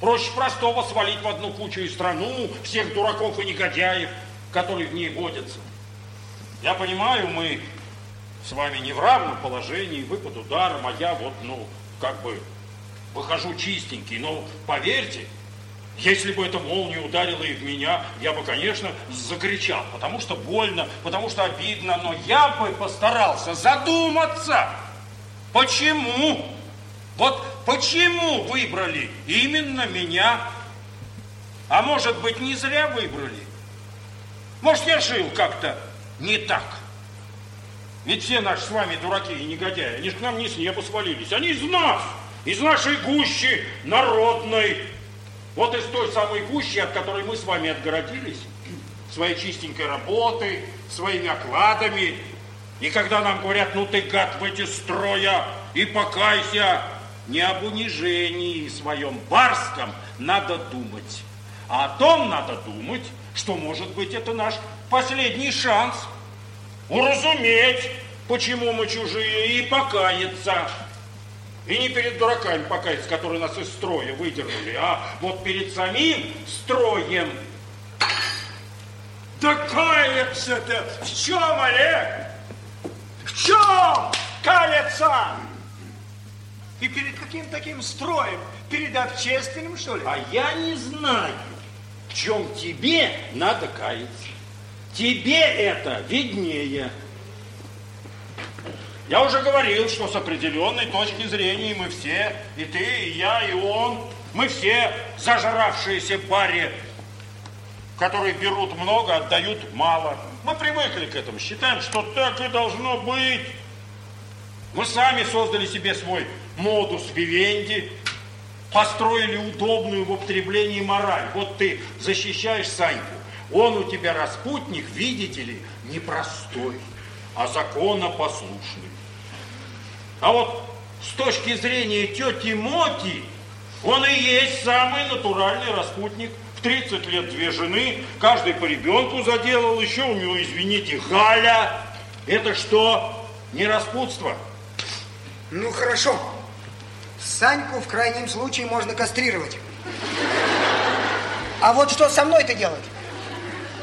Проще простого свалить в одну кучу и страну, всех дураков и негодяев, которые в ней водятся. Я понимаю, мы с вами не в равном положении, вы под ударом, а я вот, ну, как бы выхожу чистенький. Но поверьте, если бы эта молния ударила и в меня, я бы, конечно, закричал, потому что больно, потому что обидно, но я бы постарался задуматься, почему, вот почему выбрали именно меня, а может быть, не зря выбрали. Может, я жил как-то не так. Ведь все наши с вами дураки и негодяи, они же к нам не с неба свалились, они из нас, из нашей гущи народной. Вот из той самой гущи, от которой мы с вами отгородились, своей чистенькой работой, своими окладами. И когда нам говорят, ну ты гад в эти строя и покайся, не об унижении своем барском надо думать, а о том надо думать, что, может быть, это наш последний шанс уразуметь, почему мы чужие, и покаяться. И не перед дураками покаяться, которые нас из строя выдернули, а вот перед самим строем.
Да каяться-то в чем, Олег? В чем каяться? И перед каким таким строем? Перед общественным, что ли?
А я не знаю, в чем тебе надо каяться. Тебе это виднее. Я уже говорил, что с определенной точки зрения мы все, и ты, и я, и он, мы все зажравшиеся баре, которые берут много, отдают мало. Мы привыкли к этому, считаем, что так и должно быть. Мы сами создали себе свой модус вивенди, построили удобную в употреблении мораль. Вот ты защищаешь Саньку, он у тебя распутник, видите ли, непростой, а законопослушный. А вот с точки зрения тети Моти, он и есть самый натуральный распутник. В 30 лет две жены, каждый по ребенку заделал, еще у него, извините, Галя. Это что, не распутство?
Ну, хорошо. Саньку в крайнем случае можно кастрировать. А вот что со мной-то делать?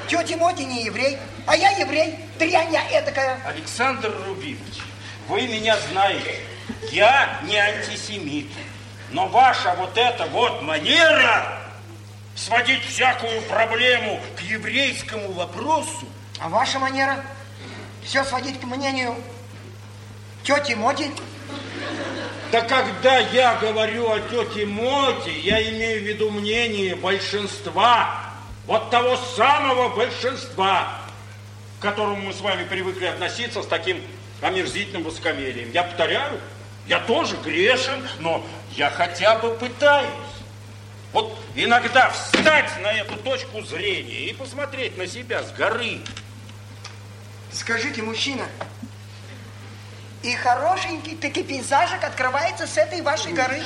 Тетя Моти не еврей, а я еврей. Дрянь я эдакая.
Александр Рубинович, вы меня знаете. Я не антисемит. Но ваша вот эта вот манера сводить всякую проблему к еврейскому вопросу.
А ваша манера? Все сводить к мнению тети Моти?
Да когда я говорю о тете Моте, я имею в виду мнение большинства, вот того самого большинства, к которому мы с вами привыкли относиться с таким омерзительным высокомерием. Я повторяю, я тоже грешен, но я хотя бы пытаюсь. Вот иногда встать на эту точку зрения и посмотреть на себя с горы.
Скажите, мужчина, и хорошенький таки пейзажик открывается с этой вашей горы.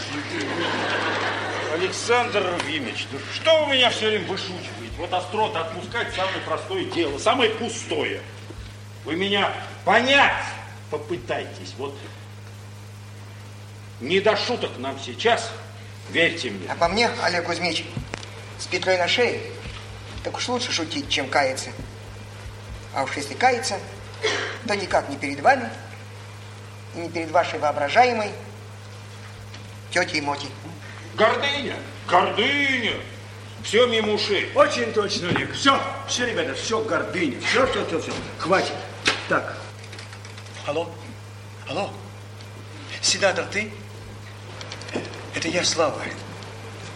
Александр Равимович, ну что вы меня все время вышучиваете? Вот остроты отпускать самое простое дело, самое пустое. Вы меня понять попытайтесь. Вот не до шуток нам сейчас, верьте мне.
А по мне, Олег Кузьмич, с петлей на шее, так уж лучше шутить, чем каяться. А уж если каяться, то никак не перед вами, и не перед вашей воображаемой тетей Моти.
Гордыня, гордыня. Все мимо ушей.
Очень точно, Олег. Все, все, ребята, все гордыня. Все, все, все, все. Хватит. Так. Алло? Алло? Седатор, ты? Это я, Слава.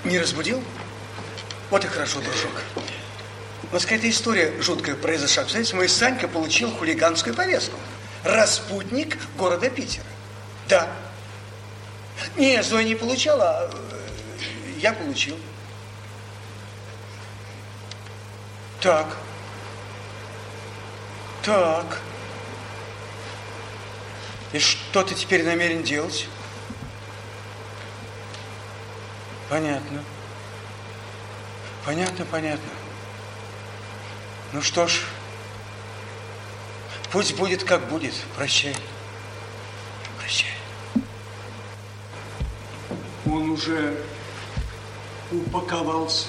Не разбудил? Вот и хорошо, дружок. Вот какая-то история жуткая произошла. Представляете, мой Санька получил хулиганскую повестку. Распутник города Питера. Да. Не, Зоя не получала, а э, я получил. Так. Так. И что ты теперь намерен делать? Понятно. Понятно, понятно. Ну что ж, пусть будет как будет. Прощай. Прощай. Он уже упаковался.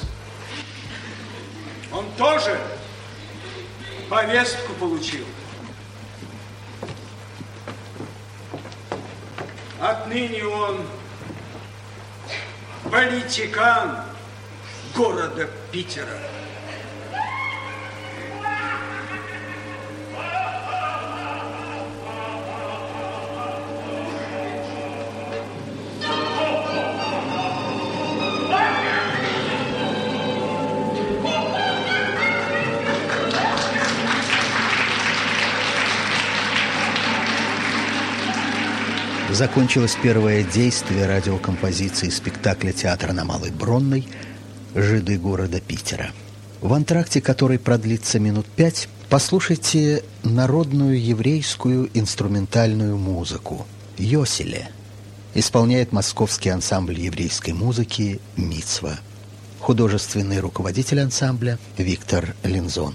Он тоже повестку получил. Отныне он политикан города Питера.
Закончилось первое действие радиокомпозиции спектакля театра на Малой Бронной «Жиды города Питера». В антракте, который продлится минут пять, послушайте народную еврейскую инструментальную музыку «Йоселе». Исполняет московский ансамбль еврейской музыки «Мицва». Художественный руководитель ансамбля Виктор Линзон.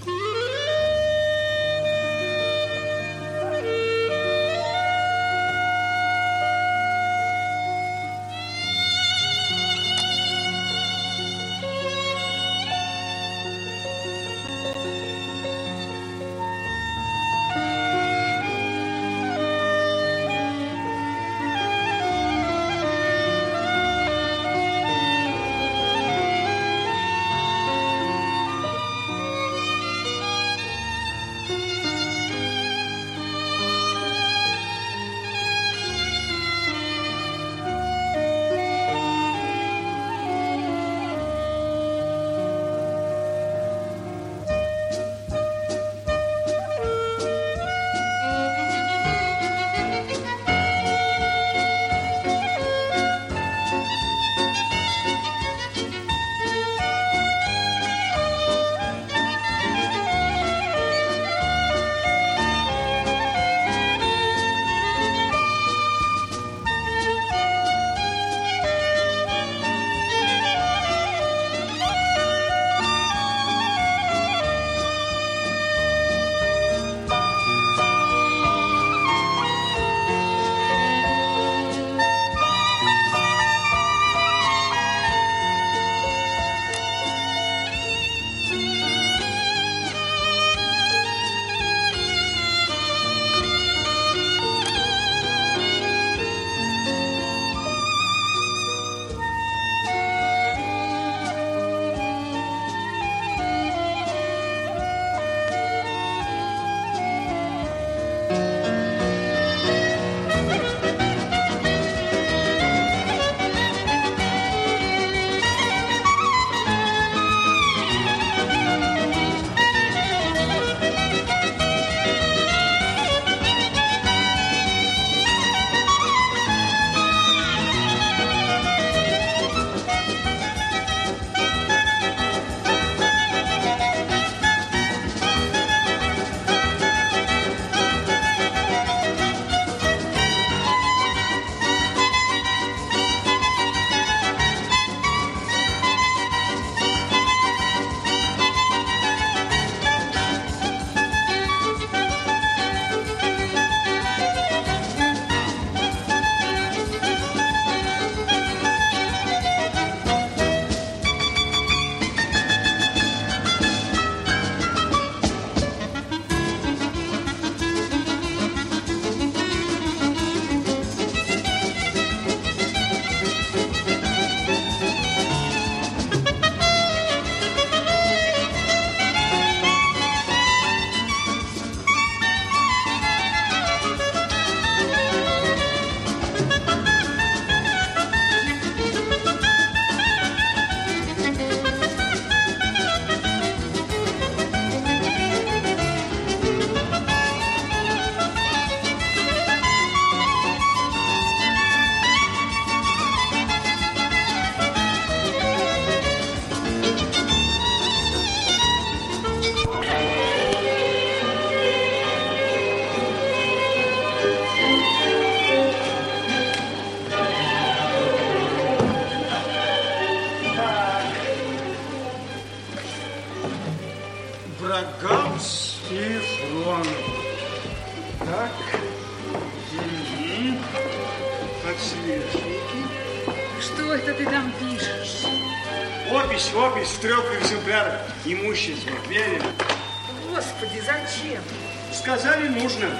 Сказали, нужно.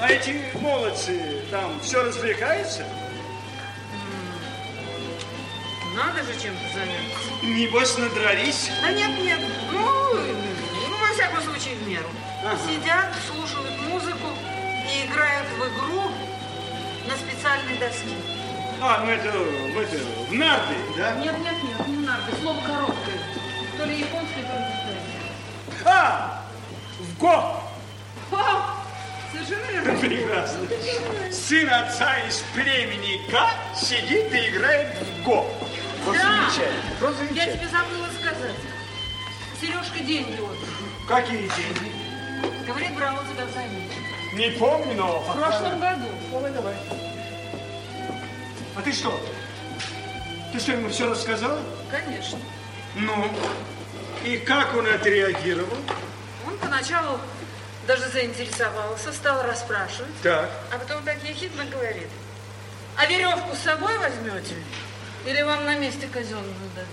А эти молодцы там все развлекаются?
Надо же чем-то заняться.
Небось, надрались?
Да нет, нет. Ну, ну, во всяком случае, в меру.
Ага.
Сидят, слушают музыку и играют в игру на специальной доске.
А, ну это, в это, в нарды, да?
Нет, нет, нет, не надо. Слово короткое. То ли японское, то ли китайское.
А, в го. Прекрасно. Сын отца из племени К сидит и играет в го. Вот
Да.
замечательно, просто
Я
замечательно.
тебе забыла сказать. Сережка деньги отдал.
Какие деньги?
Говорит, брал у тебя взаймы.
Не помню, но...
В прошлом году.
Давай, давай. А ты что? Ты что, ему все рассказала?
Конечно.
Ну, и как он отреагировал?
Он поначалу даже заинтересовался, стал расспрашивать.
Так.
А потом так ехидно говорит. А веревку с собой возьмете? Или вам на месте казенную дадут?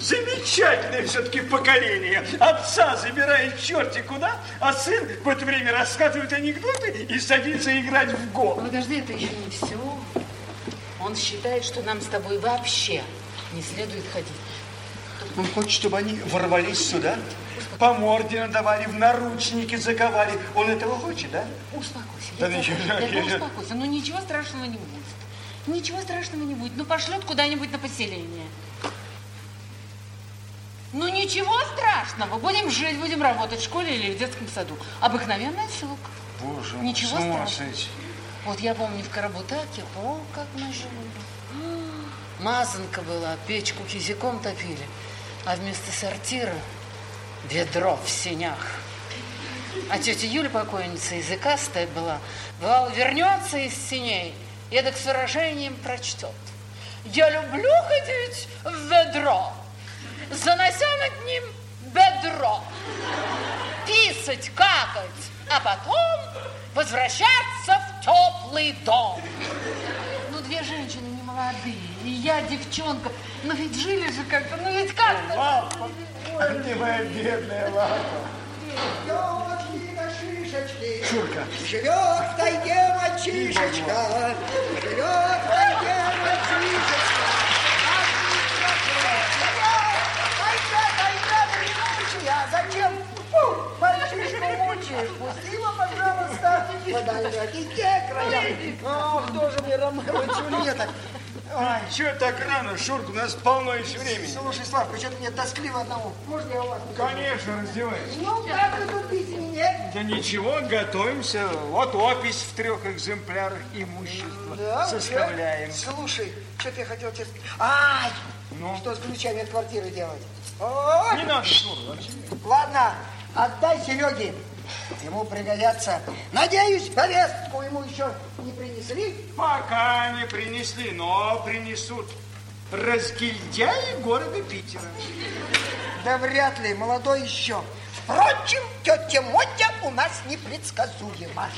Замечательное все-таки поколение. Отца забирает черти куда, а сын в это время рассказывает анекдоты и садится играть в гол.
Подожди, это еще не все. Он считает, что нам с тобой вообще не следует ходить.
Он хочет, чтобы они ворвались сюда, по морде надавали, в наручники заковали. Он этого хочет, да?
Успокойся.
Да
я
ничего,
да успокойся. Ну ничего страшного не будет. Ничего страшного не будет. Ну пошлет куда-нибудь на поселение. Ну ничего страшного. Будем жить, будем работать в школе или в детском саду. Обыкновенная ссылка.
Боже
мой, Ничего страшного. Вот я помню в Карабутаке, о, как мы жили. Мазанка была, печку кизиком топили, а вместо сортира ведро в сенях. А тетя Юля, покойница, языкастая была, бывало, вернется из синей и так с выражением прочтет. Я люблю ходить в ведро, занося над ним бедро, писать, какать, а потом возвращаться в теплый дом. Ну, две женщины не молодые, и я девчонка, но ведь жили же как-то, ну ведь как-то...
Лампа, ты моя бедная
шишечки.
Шурка.
Живет в тайге мальчишечка. Живет в тайге пожалуйста, по далекие края. Ох, кто же мне Ромео и Джульетта? Ой,
Чего так рано, Шурка? У нас полно еще времени.
Слушай, Славка, что-то мне тоскливо одному. Можно я у вас?
Конечно, раздевайся.
Ну, как вы тут без меня?
Да ничего, готовимся. Вот опись в трех экземплярах имущества.
Да,
Составляем.
да. Слушай, что-то я хотел тебе... Ай!
Ну?
Что с ключами от квартиры делать? Ой!
Не надо, Шурка, вообще.
Ладно, отдай Сереге. Ему пригодятся. Надеюсь, повестку ему еще не принесли.
Пока не принесли, но принесут разгильдяи города Питера.
Да вряд ли, молодой еще. Впрочем, тетя Мотя у нас непредсказуема.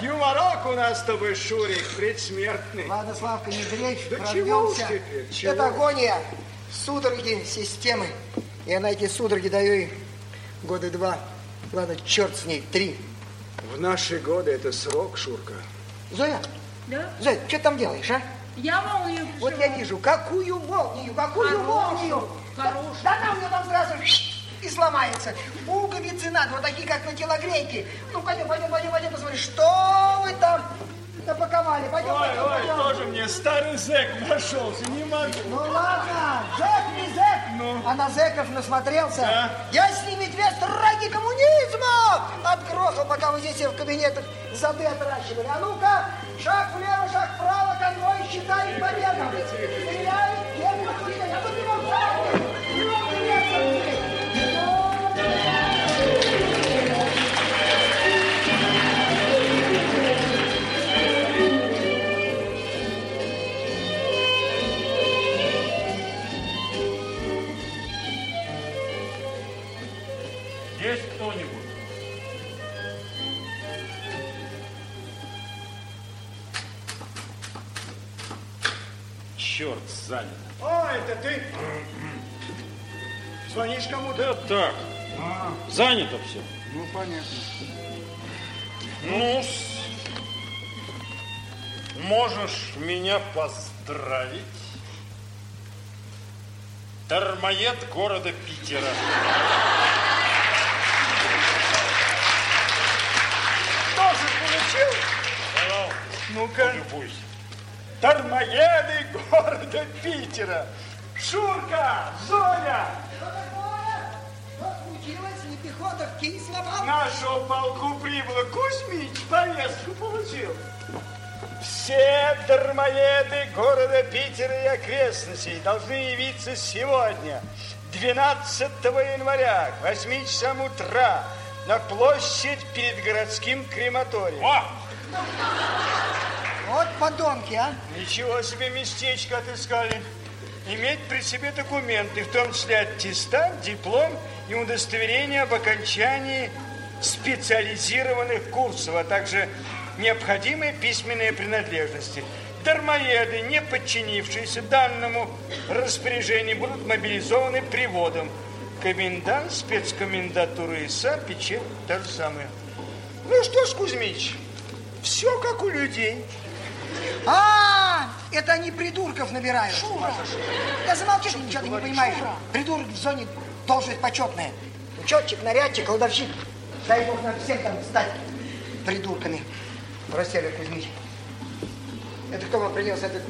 Юморок у нас с тобой, Шурик, предсмертный.
Ладно, Славка, не дрейфь,
Да теперь, чего?
Это агония, судороги системы. Я на эти судороги даю ей года два. Ладно, черт с ней, три.
В наши годы это срок, Шурка.
Зоя,
Да?
Зоя, что там делаешь, а?
Я молнию
Вот я вижу, какую молнию, какую
Хорошую,
молнию.
хорошую.
Да там у нее там сразу и сломается. Пуговицы надо, вот такие, как на телогрейке. Ну, пойдем, пойдем, пойдем, пойдем, посмотрим, что вы там напаковали. Пойдем,
Ой,
пойдем,
ой,
пойдем.
тоже мне старый зэк нашелся, не могу.
Ну ладно, зэк не зэк,
Ну?
а на зэков насмотрелся.
Да.
Я с ними две ради коммунизма отгрохал, пока вы здесь в кабинетах зады отращивали. А ну-ка, шаг влево, шаг вправо, конвой, считаем победу. Стреляем,
Черт, занят.
О, это ты? Звонишь кому-то?
Да так, занято все.
Ну, понятно.
ну можешь меня поздравить. Дармоед города Питера.
Тоже получил? Ну-ка.
полюбуйся.
Дармоеды города Питера. Шурка, Зоя,
Что такое? Что случилось? Не пехота в Кислова?
нашего полку прибыло. Кузьмич повестку получил. Все дармоеды города Питера и окрестностей должны явиться сегодня, 12 января, к 8 часам утра, на площадь перед городским крематорием.
О!
Вот подонки, а.
Ничего себе местечко отыскали. Иметь при себе документы, в том числе аттестат, диплом и удостоверение об окончании специализированных курсов, а также необходимые письменные принадлежности. Дармоеды, не подчинившиеся данному распоряжению, будут мобилизованы приводом. Комендант спецкомендатуры ИСА печет самое. Ну что ж, Кузьмич, все как у людей.
А, это они придурков набирают. Шура. Да замолчишь, ничего ты не понимаешь. Придурок в зоне должность почетная. Учетчик, нарядчик, кладовщик. Дай бог нам всем там стать придурками. Прости, Олег Кузьмич. Это кто вам принес этот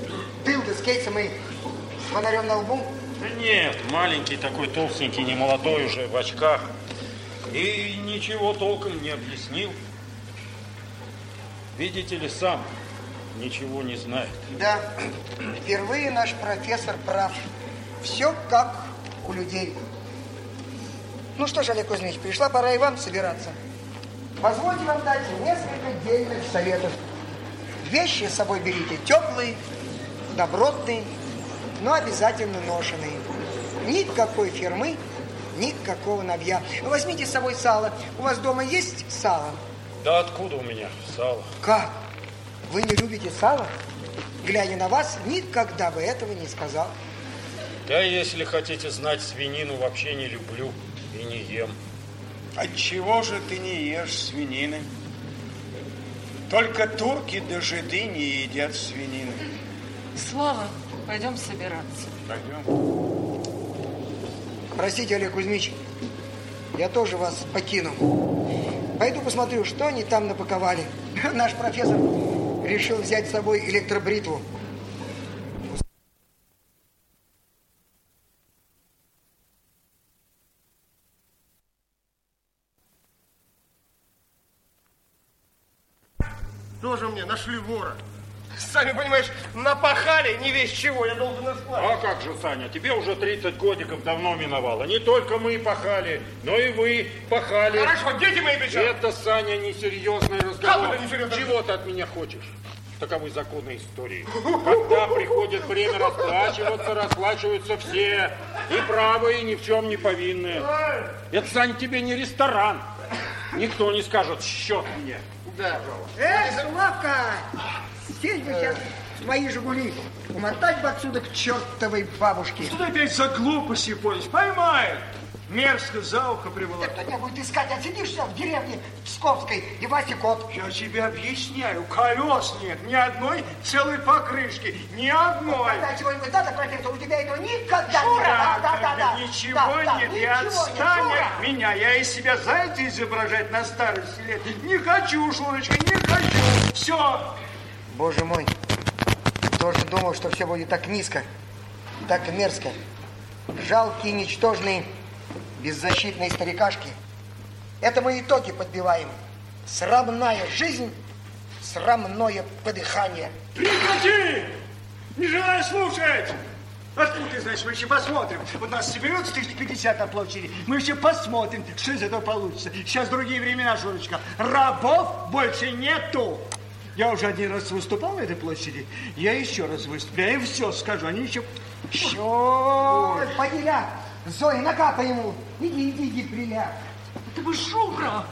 дылда с кейсом и с фонарем на лбу?
Да нет, маленький такой, толстенький, не молодой уже, в очках. И ничего толком не объяснил. Видите ли, сам ничего не знает.
Да, впервые наш профессор прав. Все как у людей. Ну что ж, Олег Кузьмич, пришла пора и вам собираться. Позвольте вам дать несколько дельных советов. Вещи с собой берите теплые, добротные, но обязательно ношеные. Никакой фирмы, никакого навья. Возьмите с собой сало. У вас дома есть сало?
Да откуда у меня сало?
Как? Вы не любите сало? Глядя на вас, никогда бы этого не сказал.
Да, если хотите знать, свинину вообще не люблю и не ем.
Отчего же ты не ешь свинины? Только турки да жиды не едят свинины.
Слава, пойдем собираться.
Пойдем.
Простите, Олег Кузьмич, я тоже вас покину. Пойду посмотрю, что они там напаковали. Наш профессор решил взять с собой электробритву.
Тоже мне нашли вора. Сами понимаешь, напахали не весь чего, я должен
А
расплатить.
как же, Саня, тебе уже 30 годиков давно миновало. Не только мы пахали, но и вы пахали.
Хорошо, дети мои причем?
Это, Саня, несерьезный разговор.
Как это несерьезный?
Чего ты от меня хочешь? Таковы законы истории. Когда приходит время расплачиваться, расплачиваются все. И правые, и ни в чем не повинные. Это, Саня, тебе не ресторан. Никто не скажет счет мне.
Да.
Эй, Славка! Сесть бы сейчас в мои «Жигули». Умотать бы отсюда к чертовой бабушке.
Что ты опять за глупости ходишь? Поймает. Мерзко за ухо привела.
Кто тебя будет искать? Отсидишься в деревне Псковской и Вася Кот.
Я тебе объясняю, колес нет, ни одной целой покрышки, ни одной.
Когда чего-нибудь надо, профессор, у тебя этого никогда
Шура,
не было. Да, да, да.
ничего
Да, да,
нет, и
ничего
отстань от меня. Я из себя зайца изображать на старости лет. Не хочу, Шурочка, не хочу. Все.
Боже мой, тоже думал, что все будет так низко, так мерзко. Жалкие, ничтожные, беззащитные старикашки. Это мы итоги подбиваем. Срамная жизнь, срамное подыхание.
Прекрати! Не желаю слушать! Откуда ты знаешь, мы еще посмотрим. Вот нас соберется тысяч пятьдесят на площади. Мы еще посмотрим, что из этого получится. Сейчас другие времена, Шурочка. Рабов больше нету. Я уже один раз выступал на этой площади. Я еще раз выступлю. Я им все скажу. Они еще...
Ой, поди ляг. Зоя, накапай ему. Иди, иди, иди, приляг.
Это бы Шура!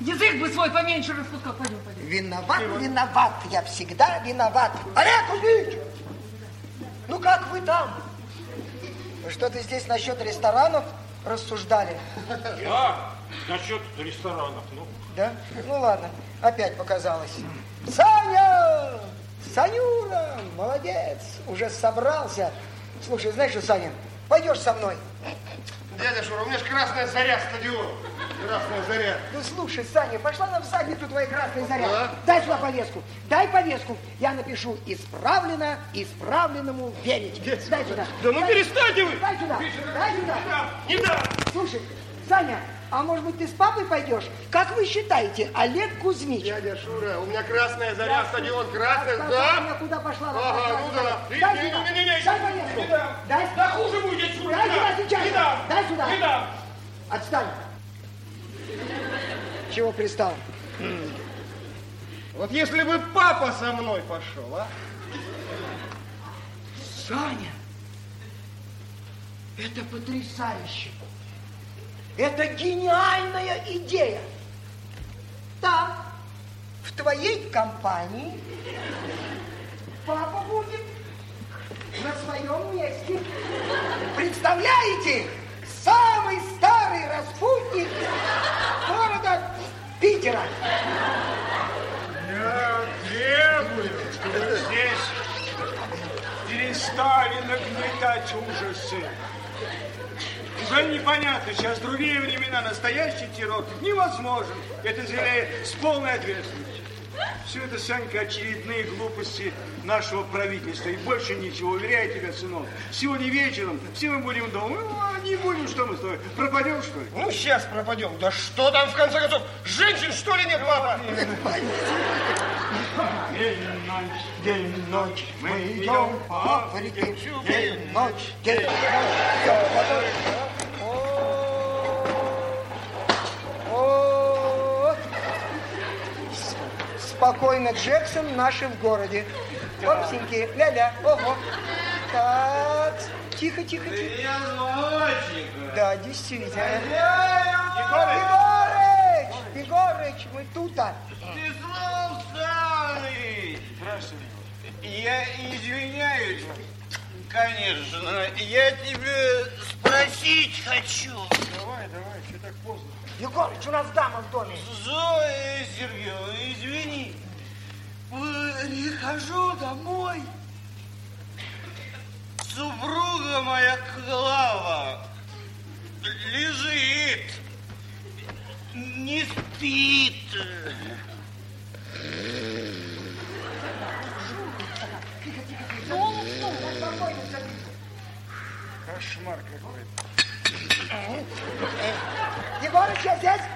Язык бы свой поменьше распускал. Пойдем, пойдем.
Виноват, виноват, я всегда виноват. Олег Кузьмич! Ну как вы там? Вы что-то здесь насчет ресторанов рассуждали?
Я насчет ресторанов. Ну,
Да? Ну ладно, опять показалось. Саня! Санюра! Молодец! Уже собрался. Слушай, знаешь что, Саня, пойдешь со мной?
Дядя Шура, у меня же красная заря стадион. Красная заря.
Ну слушай, Саня, пошла нам в задницу твоя красная заря.
Да?
Дай сюда повестку. Дай повестку. Я напишу исправлено, исправленному верить. Дай сюда.
Да ну
Дай-
перестаньте вы!
Дай сюда. Дай сюда.
Не да!
Слушай, Саня, а может быть ты с папой пойдешь? Как вы считаете, Олег Кузьмич?
Дядя Шура, у меня красная заря,
Да,
стадион красный,
да,
да?
Куда пошла?
Ага, ну да.
Дай сюда.
не, не, не, не,
Дай повестку.
не дам.
Дай
Да хуже будет, Шура,
Дай сюда сейчас.
Не дам.
Дай сюда.
Не дам.
Отстань. Чего пристал?
Вот если бы папа со мной пошел, а?
Саня, это потрясающе. Это гениальная идея. Там, в твоей компании, папа будет на своем месте. Представляете? Самый старый распутник города Питера.
Я требую, чтобы здесь перестали нагнетать ужасы. Уже непонятно, сейчас другие времена, настоящий террор невозможен. Это заявляет с полной ответственностью. Все это, Санька, очередные глупости нашего правительства. И больше ничего, уверяю тебя, сынок. Сегодня вечером все мы будем дома. Ну, а не будем, что мы с тобой? Пропадем, что ли?
Ну, сейчас пропадем. Да что там, в конце концов, женщин, что ли, нет, папа?
День ночь,
День ночь мы идем по Африке. День ночь, день ночь. идем Спокойно, Джексон наши в городе. Опсеньки, ля-ля, ого. Так, тихо, тихо, тихо. Да, действительно. Егорыч! Егорыч, мы тут. а.
Я извиняюсь, конечно. Я тебе спросить хочу.
Давай, давай, что так поздно?
Егорыч, у нас дама в доме.
Зоя Сергеевна, извини. Прихожу домой. Супруга моя Клава лежит, не спит.
Ну, он уснул, он спокойно садится.
Кошмар какой-то.
Егорыч, я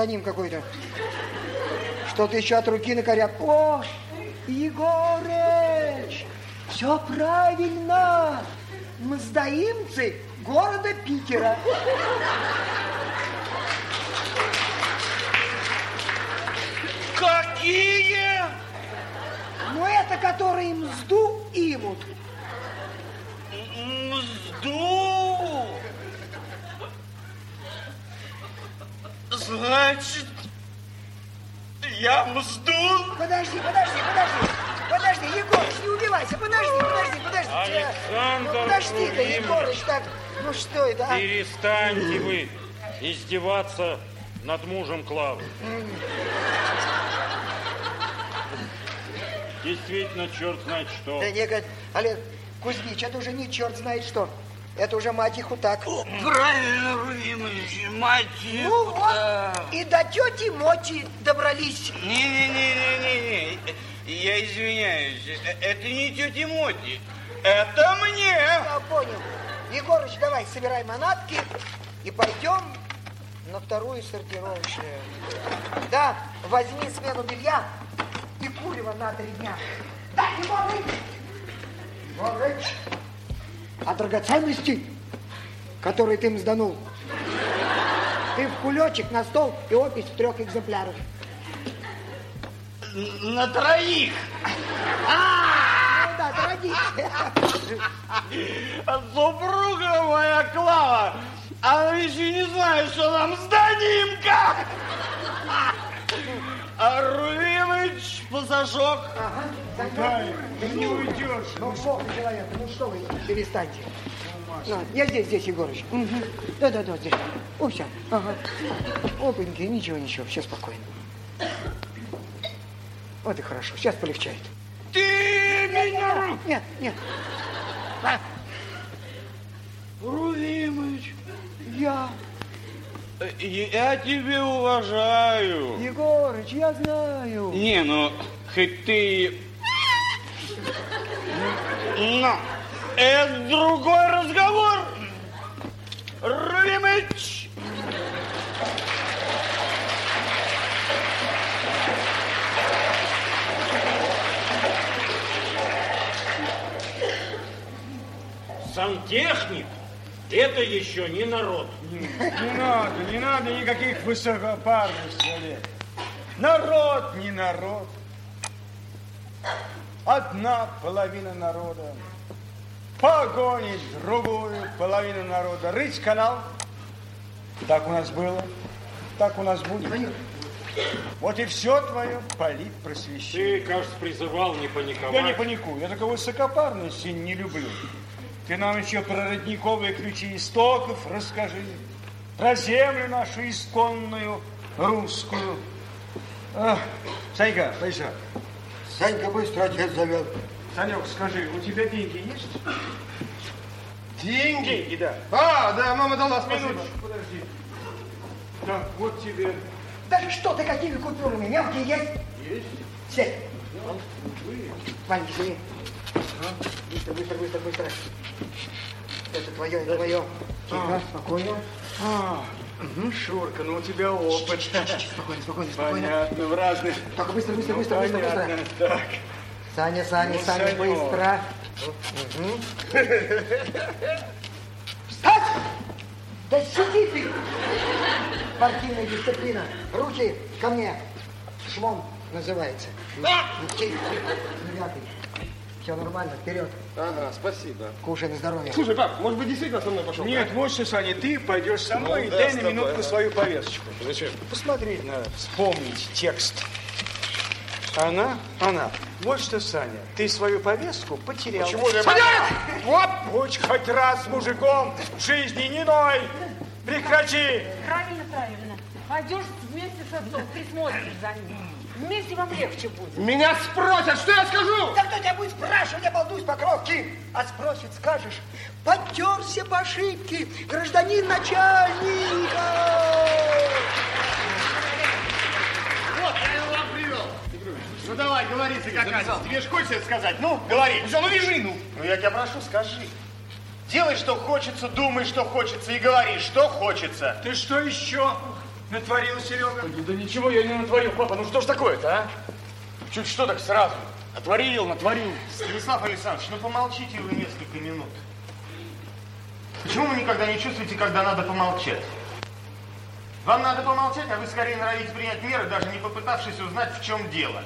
Сдадим какой-то. Что-то еще от руки на коряк. О, Егорыч, все правильно. Мы сдаимцы города Питера.
Какие?
Ну, это которые мзду имут.
Мзду. Значит, я мзду?
Подожди, подожди, подожди. Подожди, Егорыч, не убивайся. Подожди, подожди, подожди.
Александр
Ну, подожди ты,
Владимирович.
Егорыч, так. Ну, что это, а?
Перестаньте вы издеваться над мужем Клавы. Действительно, черт знает что.
Да нет, Олег Кузьмич, это уже не черт знает что. Это уже мать их так.
Правильно, Владимирович, мать.
Ну вот, и до тети Моти добрались.
Не-не-не-не-не, я извиняюсь, э, это не тетя Моти, это мне.
Я понял. Егорыч, давай, собирай манатки и пойдем на вторую сортировочную. Да, возьми смену белья и курева на три дня. Да, Егорыч! Егорыч! А драгоценности, которые ты им сданул, ты в кулечек на стол и опись в трех экземплярах.
На троих.
Ну да, дорогие.
Супруга моя Клава, она еще не знает, что нам сдадим-ка. А Рувимыч, пассажок.
Дай,
ты не уйдешь.
Ну, плохо человек, ну что вы, перестаньте. Ну, я здесь, здесь, Егорыч. Мгм. Да, да, да, здесь. О, все. Ага. Опаньки, ничего, ничего, все спокойно. Вот и хорошо, сейчас полегчает.
Ты меня...
Нет, нет. А,
Рувимыч,
я,
я тебя уважаю.
Егорыч, я знаю.
Не, ну, хоть ты... Но, это другой разговор. Рувимыч.
Сантехник – это еще не народ.
Не надо, не надо никаких высокопарностей, Олег. Народ не народ. Одна половина народа погонит другую половину народа. Рыть канал. Так у нас было, так у нас будет. Вот и все твое политпросвещение.
Ты, кажется, призывал не паниковать.
Я не паникую, я только высокопарности не люблю. Ты нам еще про родниковые ключи истоков расскажи. Про землю нашу исконную, русскую. А, Санька, Лариса,
Санька быстро отец зовет.
Санек, скажи, у тебя деньги есть?
Деньги?
Деньги, да.
А, да, мама дала, спасибо.
Минуточку, подожди. Так, вот тебе.
Да что ты, какими купюрами? Мелкие есть?
Есть?
Сядь. Маленький, сними. Быстро, быстро, быстро, быстро. Это твое, это твое. Тихо, спокойно.
А, ну, Шурка, ну у тебя опыт.
Спокойно, спокойно, спокойно.
Понятно, в разных...
Только быстро, быстро, быстро, быстро, быстро.
Понятно, так.
Саня, Саня,
Ну,
Саня, быстро. Мгм. Встать! Да сиди ты! Партийная дисциплина. Руки ко мне. Шмон называется. Тихо. Девятый. Все нормально, вперед.
Ага, спасибо.
Кушай на здоровье.
Слушай, пап, может быть, действительно со мной пошел?
Нет, вот что, Саня, ты пойдешь со мной
Ну,
и
да,
дай на
тобой,
минутку
ага.
свою повесточку.
Зачем?
Посмотреть надо, вспомнить текст. Она, она. Вот что, Саня, ты свою повестку потерял.
Почему я-
Саня! Вот, будь хоть раз мужиком в жизни не ной. Прекрати.
Правильно, правильно. Пойдешь вместе с отцом, присмотришь за ним. Вместе вам легче будет.
Меня спросят, что я скажу?
Да кто тебя будет спрашивать, я балдуюсь покровки? А спросит, скажешь, потерся по ошибке, гражданин начальника.
Вот, я его вам привел. Ну давай, говори, ты как раз. Тебе же хочется это сказать? Ну, говори. Ну, вяжи, ну.
Ну, я тебя прошу, скажи. Делай, что хочется, думай, что хочется, и говори, что хочется.
Ты что еще натворил, Серега?
Да ничего я не натворил, папа. Ну что ж такое-то, а? Чуть что так сразу. Натворил, натворил.
Станислав Александрович, ну помолчите вы несколько минут. Почему вы никогда не чувствуете, когда надо помолчать? Вам надо помолчать, а вы скорее норовите принять меры, даже не попытавшись узнать, в чем дело.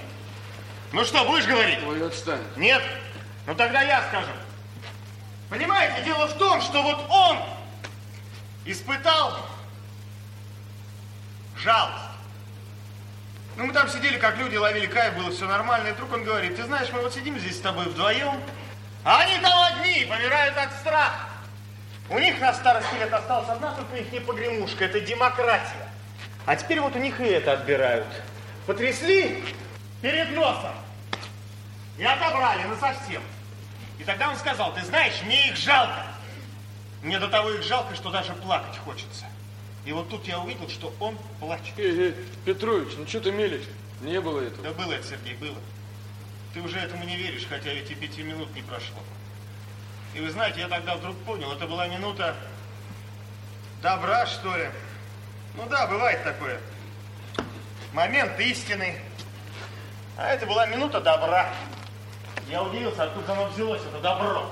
Ну что, будешь говорить?
Ой, отстань.
Нет? Ну тогда я скажу. Понимаете, дело в том, что вот он испытал жалость. Ну, мы там сидели, как люди, ловили кайф, было все нормально, и вдруг он говорит, ты знаешь, мы вот сидим здесь с тобой вдвоем, а они там одни, помирают от страха. У них на старости лет осталась одна только их не погремушка, это демократия. А теперь вот у них и это отбирают. Потрясли перед носом и отобрали на совсем. И тогда он сказал, ты знаешь, мне их жалко. Мне до того их жалко, что даже плакать хочется. И вот тут я увидел, что он плачет.
Э, э, Петрович, ну что ты мелешь? Не было этого.
Да было это, Сергей, было. Ты уже этому не веришь, хотя ведь и пяти минут не прошло. И вы знаете, я тогда вдруг понял, это была минута добра, что ли. Ну да, бывает такое. Момент истины. А это была минута добра. Я удивился, откуда оно взялось, это добро.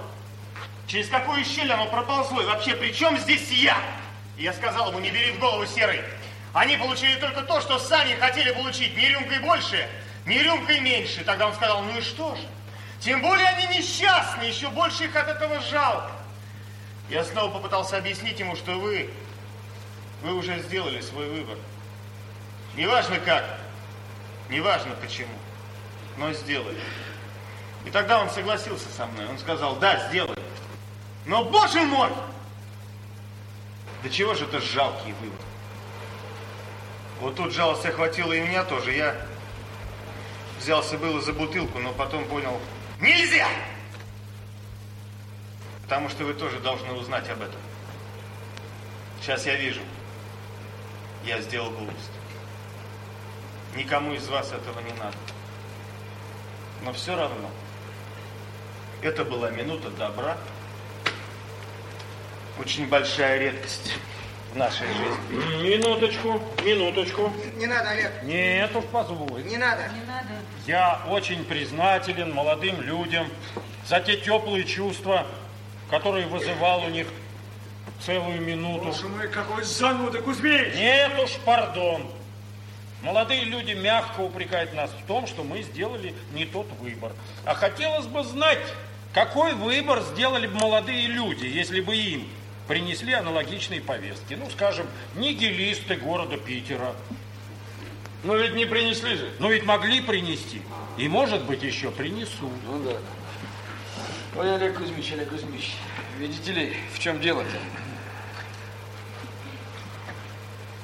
Через какую щель оно проползло? И вообще, при чем здесь я? Я сказал ему, не бери в голову, Серый. Они получили только то, что сами хотели получить. Ни рюмкой больше, ни рюмкой меньше. Тогда он сказал, ну и что же? Тем более они несчастны, еще больше их от этого жалко. Я снова попытался объяснить ему, что вы, вы уже сделали свой выбор. Неважно как, неважно почему, но сделали. И тогда он согласился со мной. Он сказал, да, сделали. Но, боже мой! Да чего же это жалкий выбор? Вот тут жалости охватило и меня тоже. Я взялся было за бутылку, но потом понял, нельзя! Потому что вы тоже должны узнать об этом. Сейчас я вижу, я сделал глупость. Никому из вас этого не надо. Но все равно, это была минута добра, очень большая редкость в нашей жизни.
Минуточку, минуточку.
Не надо, Олег,
Нет уж, позволь.
не надо.
Я очень признателен молодым людям за те теплые чувства, которые вызывал у них целую минуту.
Боже мой, какой зануда, Кузьмич!
Нет уж, пардон. Молодые люди мягко упрекают нас в том, что мы сделали не тот выбор. А хотелось бы знать, какой выбор сделали бы молодые люди, если бы им принесли аналогичные повестки. Ну, скажем, нигилисты города Питера.
Но ведь не принесли же.
Но ведь могли принести. И, может быть, еще принесут.
Ну да. Ой, Олег Кузьмич, Олег Кузьмич, видите ли, в чем дело-то?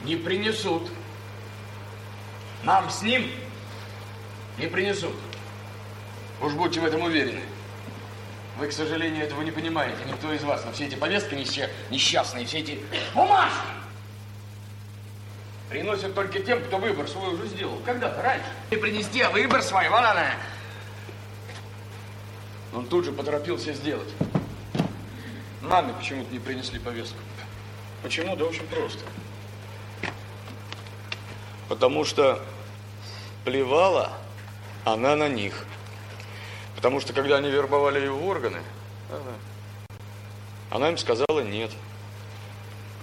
Не принесут. Нам с ним не принесут. Уж будьте в этом уверены. Вы, к сожалению, этого не понимаете, никто из вас. Но все эти повестки несча- несчастные, все эти бумажки приносят только тем, кто выбор свой уже сделал. Когда-то раньше. И принести, а выбор свой, вон она. Он тут же поторопился сделать. Нами почему-то не принесли повестку.
Почему? Да очень просто.
Потому что плевала она на них. Потому что когда они вербовали ее в органы, она им сказала нет.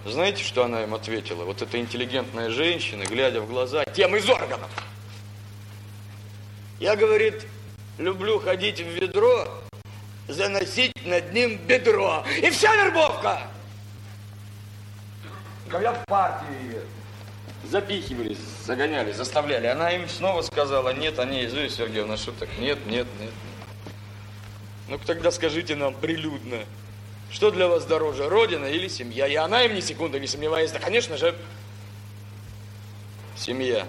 Знаете, что она им ответила? Вот эта интеллигентная женщина, глядя в глаза тем из органов. Я, говорит, люблю ходить в ведро, заносить над ним бедро. И вся вербовка. Когда в партию ее запихивали, загоняли, заставляли, она им снова сказала, нет, не, Зоя Сергеевна, что так? Нет, нет, нет. Ну тогда скажите нам прилюдно, что для вас дороже, родина или семья? И она им ни секунды не сомневаясь, да, конечно же, семья.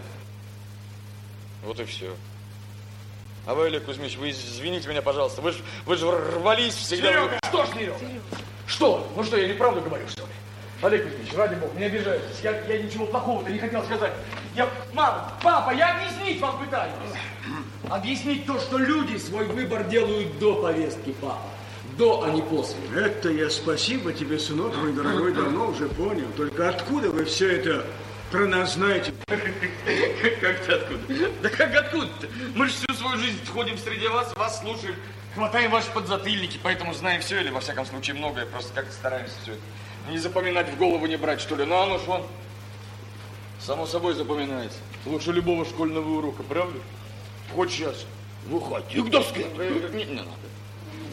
Вот и все. А вы, Олег Кузьмич, вы извините меня, пожалуйста, вы же вы ж рвались всегда.
Серега! Что ж, Серега? Что? Ну что, я неправду говорю, что ли? Олег Кузьмич, ради бога, не обижайтесь. Я, я ничего плохого-то не хотел сказать. Я, мама, папа, я объяснить вам пытаюсь. Объяснить то, что люди свой выбор делают до повестки, папа. До, а не после.
Это я спасибо тебе, сынок мой дорогой, давно уже понял. Только откуда вы все это про нас знаете?
Как-то откуда? Да как откуда-то? Мы же всю свою жизнь ходим среди вас, вас слушаем, хватаем ваши подзатыльники, поэтому знаем все, или во всяком случае многое, просто как-то стараемся все это не запоминать, в голову не брать, что ли. Ну, оно ж вон, само собой запоминается. Лучше любого школьного урока, правда? Хоть сейчас, выходи к доске. Не, не надо.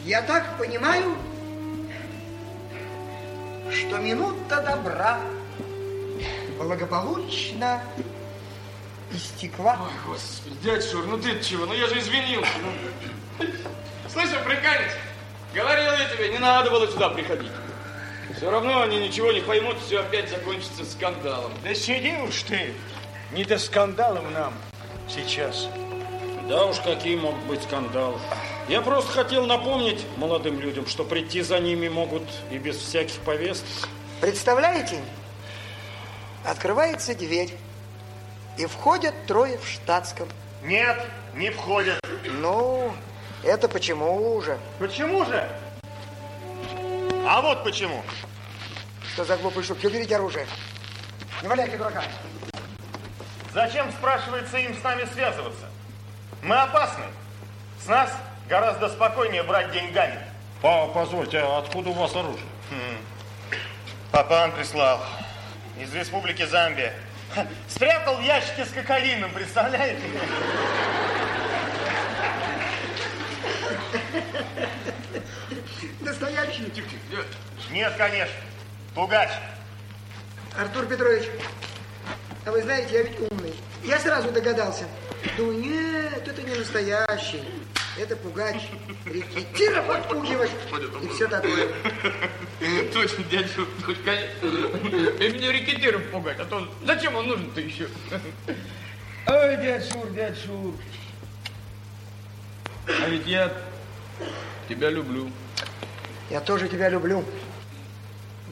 Я так понимаю, что минута добра благополучно истекла.
Ой, господи, дядь Шур, ну ты чего? Ну я же извинился. Ну. Слышь, африканец, говорил я тебе, не надо было сюда приходить. Все равно они ничего не поймут, все опять закончится скандалом.
Да сиди уж ты, не до скандалов нам сейчас.
Да уж, какие могут быть скандалы. Я просто хотел напомнить молодым людям, что прийти за ними могут и без всяких повесток.
Представляете? Открывается дверь, и входят трое в штатском.
Нет, не входят.
Ну, это почему же?
Почему же? А вот почему.
Что за глупые шутки? Уберите оружие. Не валяйте дурака.
Зачем, спрашивается, им с нами связываться? Мы опасны. С нас гораздо спокойнее брать деньгами.
По позвольте, а откуда у вас оружие?
Хм. Папан прислал. Из республики Замбия. Спрятал в ящике с кокаином, представляете?
Настоящий?
Нет, конечно. Пугач.
Артур Петрович, а вы знаете, я ведь умный. Я сразу догадался. Думаю, нет, это не настоящий. Это пугач, рекетира подпугивать и все такое.
Точно, дядя точно, конечно. И меня рекетиром пугать, а то зачем он нужен-то еще? Ой, дядь Шур, дядь Шур. А ведь я тебя люблю.
Я тоже тебя люблю.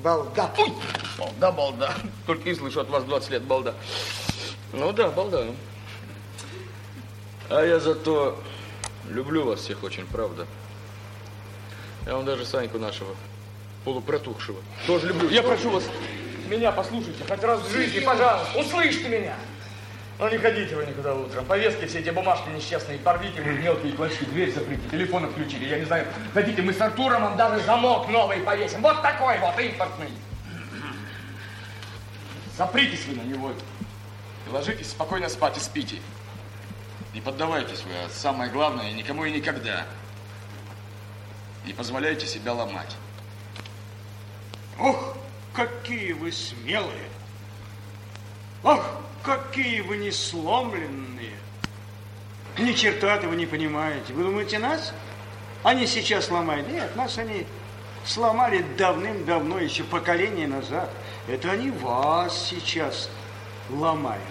Балда.
Ой, балда, балда. Только и слышу от вас 20 лет балда. Ну да, балда. ну. А я зато люблю вас всех очень, правда. Я вам даже Саньку нашего, полупротухшего, тоже люблю. Я прошу вас, меня послушайте, хоть раз в жизни, пожалуйста, услышьте меня. Ну не ходите вы никуда утром, повестки, все эти бумажки несчастные, порвите вы мелкие клочки, дверь закрыть, телефон отключили, я не знаю. Хотите, мы с Артуром вам даже замок новый повесим, вот такой вот, импортный. Запритесь вы на него и ложитесь спокойно спать и спите. Не поддавайтесь вы, а самое главное, никому и никогда. Не позволяйте себя ломать.
Ох, какие вы смелые! Ох, какие вы несломленные! Ни черта вы не понимаете. Вы думаете, нас? Они сейчас ломают. Нет, нас они сломали давным-давно, еще поколение назад. Это они вас сейчас ломают.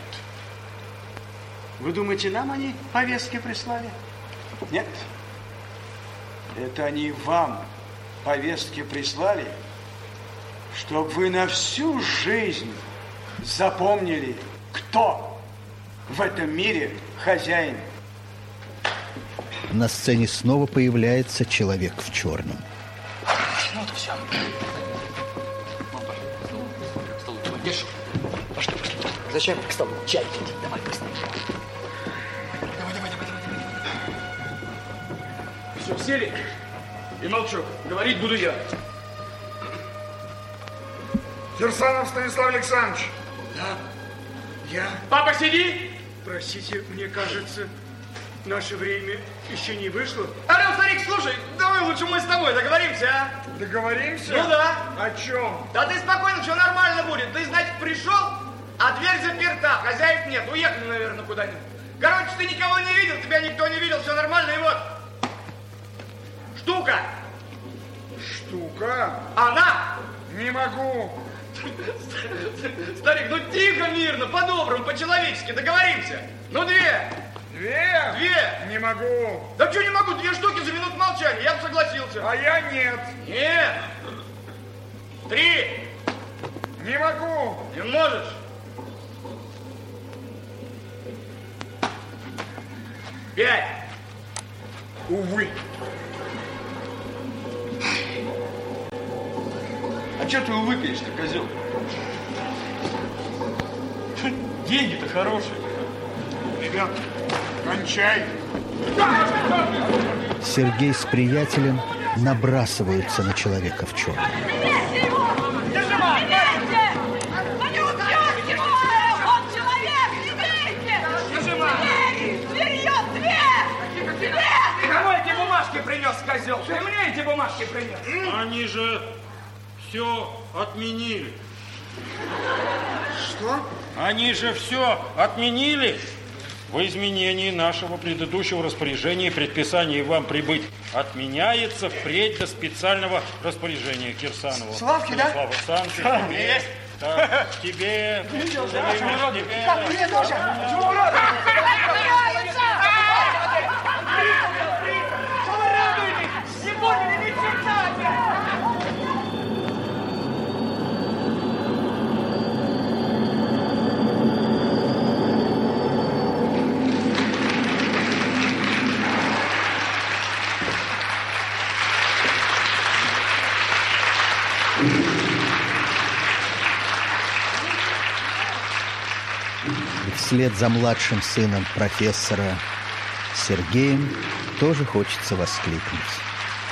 Вы думаете, нам они повестки прислали? Нет. Это они вам повестки прислали, чтобы вы на всю жизнь запомнили, кто в этом мире хозяин.
На сцене снова появляется человек в черном.
Ну, это все. Держи. Пошли, пошли.
Зачем к столу? Чай пить.
Давай, быстро. Давай, давай, давай, давай. Все, сели? И молчок. Говорить буду я.
Кирсанов Станислав Александрович.
Да, я...
Папа, сиди!
Простите, мне кажется, наше время еще не вышло.
Орел, старик, слушай, давай лучше мы с тобой договоримся, а?
Договоримся?
Ну да.
О чем?
Да ты спокойно, все нормально будет. Ты, значит, пришел, а дверь заперта, хозяев нет. Уехали, наверное, куда-нибудь. Короче, ты никого не видел, тебя никто не видел, все нормально, и вот. Штука.
Штука?
Она.
Не могу.
Старик, ну тихо, мирно, по-доброму, по-человечески, договоримся. Ну, две.
Две?
Две.
Не могу.
Да что не могу, две штуки за минуту молчания, я бы согласился.
А я нет.
Нет. Три.
Не могу.
Не можешь? Пять.
Увы.
А что ты увыкаешь-то, козел? Деньги-то хорошие.
Ребят, кончай.
Сергей с приятелем набрасываются на человека в черном.
Кому эти бумажки принес, козел? Ты мне эти бумажки принес?
Они же все отменили.
Что?
Они же все отменили. В изменении нашего предыдущего распоряжения и предписании вам прибыть отменяется впредь до специального распоряжения Кирсанова.
Славки, да?
Слава тебе,
есть.
так, тебе,
Видел, да?
тебе.
Как мне тоже? Чего вы
вслед за младшим сыном профессора Сергеем тоже хочется воскликнуть.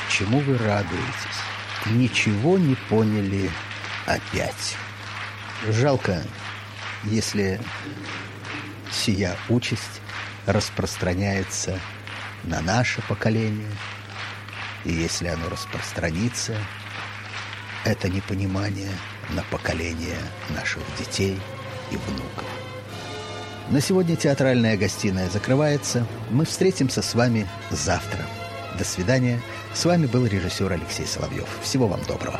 Чему вы радуетесь? Ничего не поняли опять. Жалко, если сия участь распространяется на наше поколение, и если оно распространится, это непонимание на поколение наших детей и внуков. На сегодня театральная гостиная закрывается. Мы встретимся с вами завтра. До свидания. С вами был режиссер Алексей Соловьев. Всего вам доброго.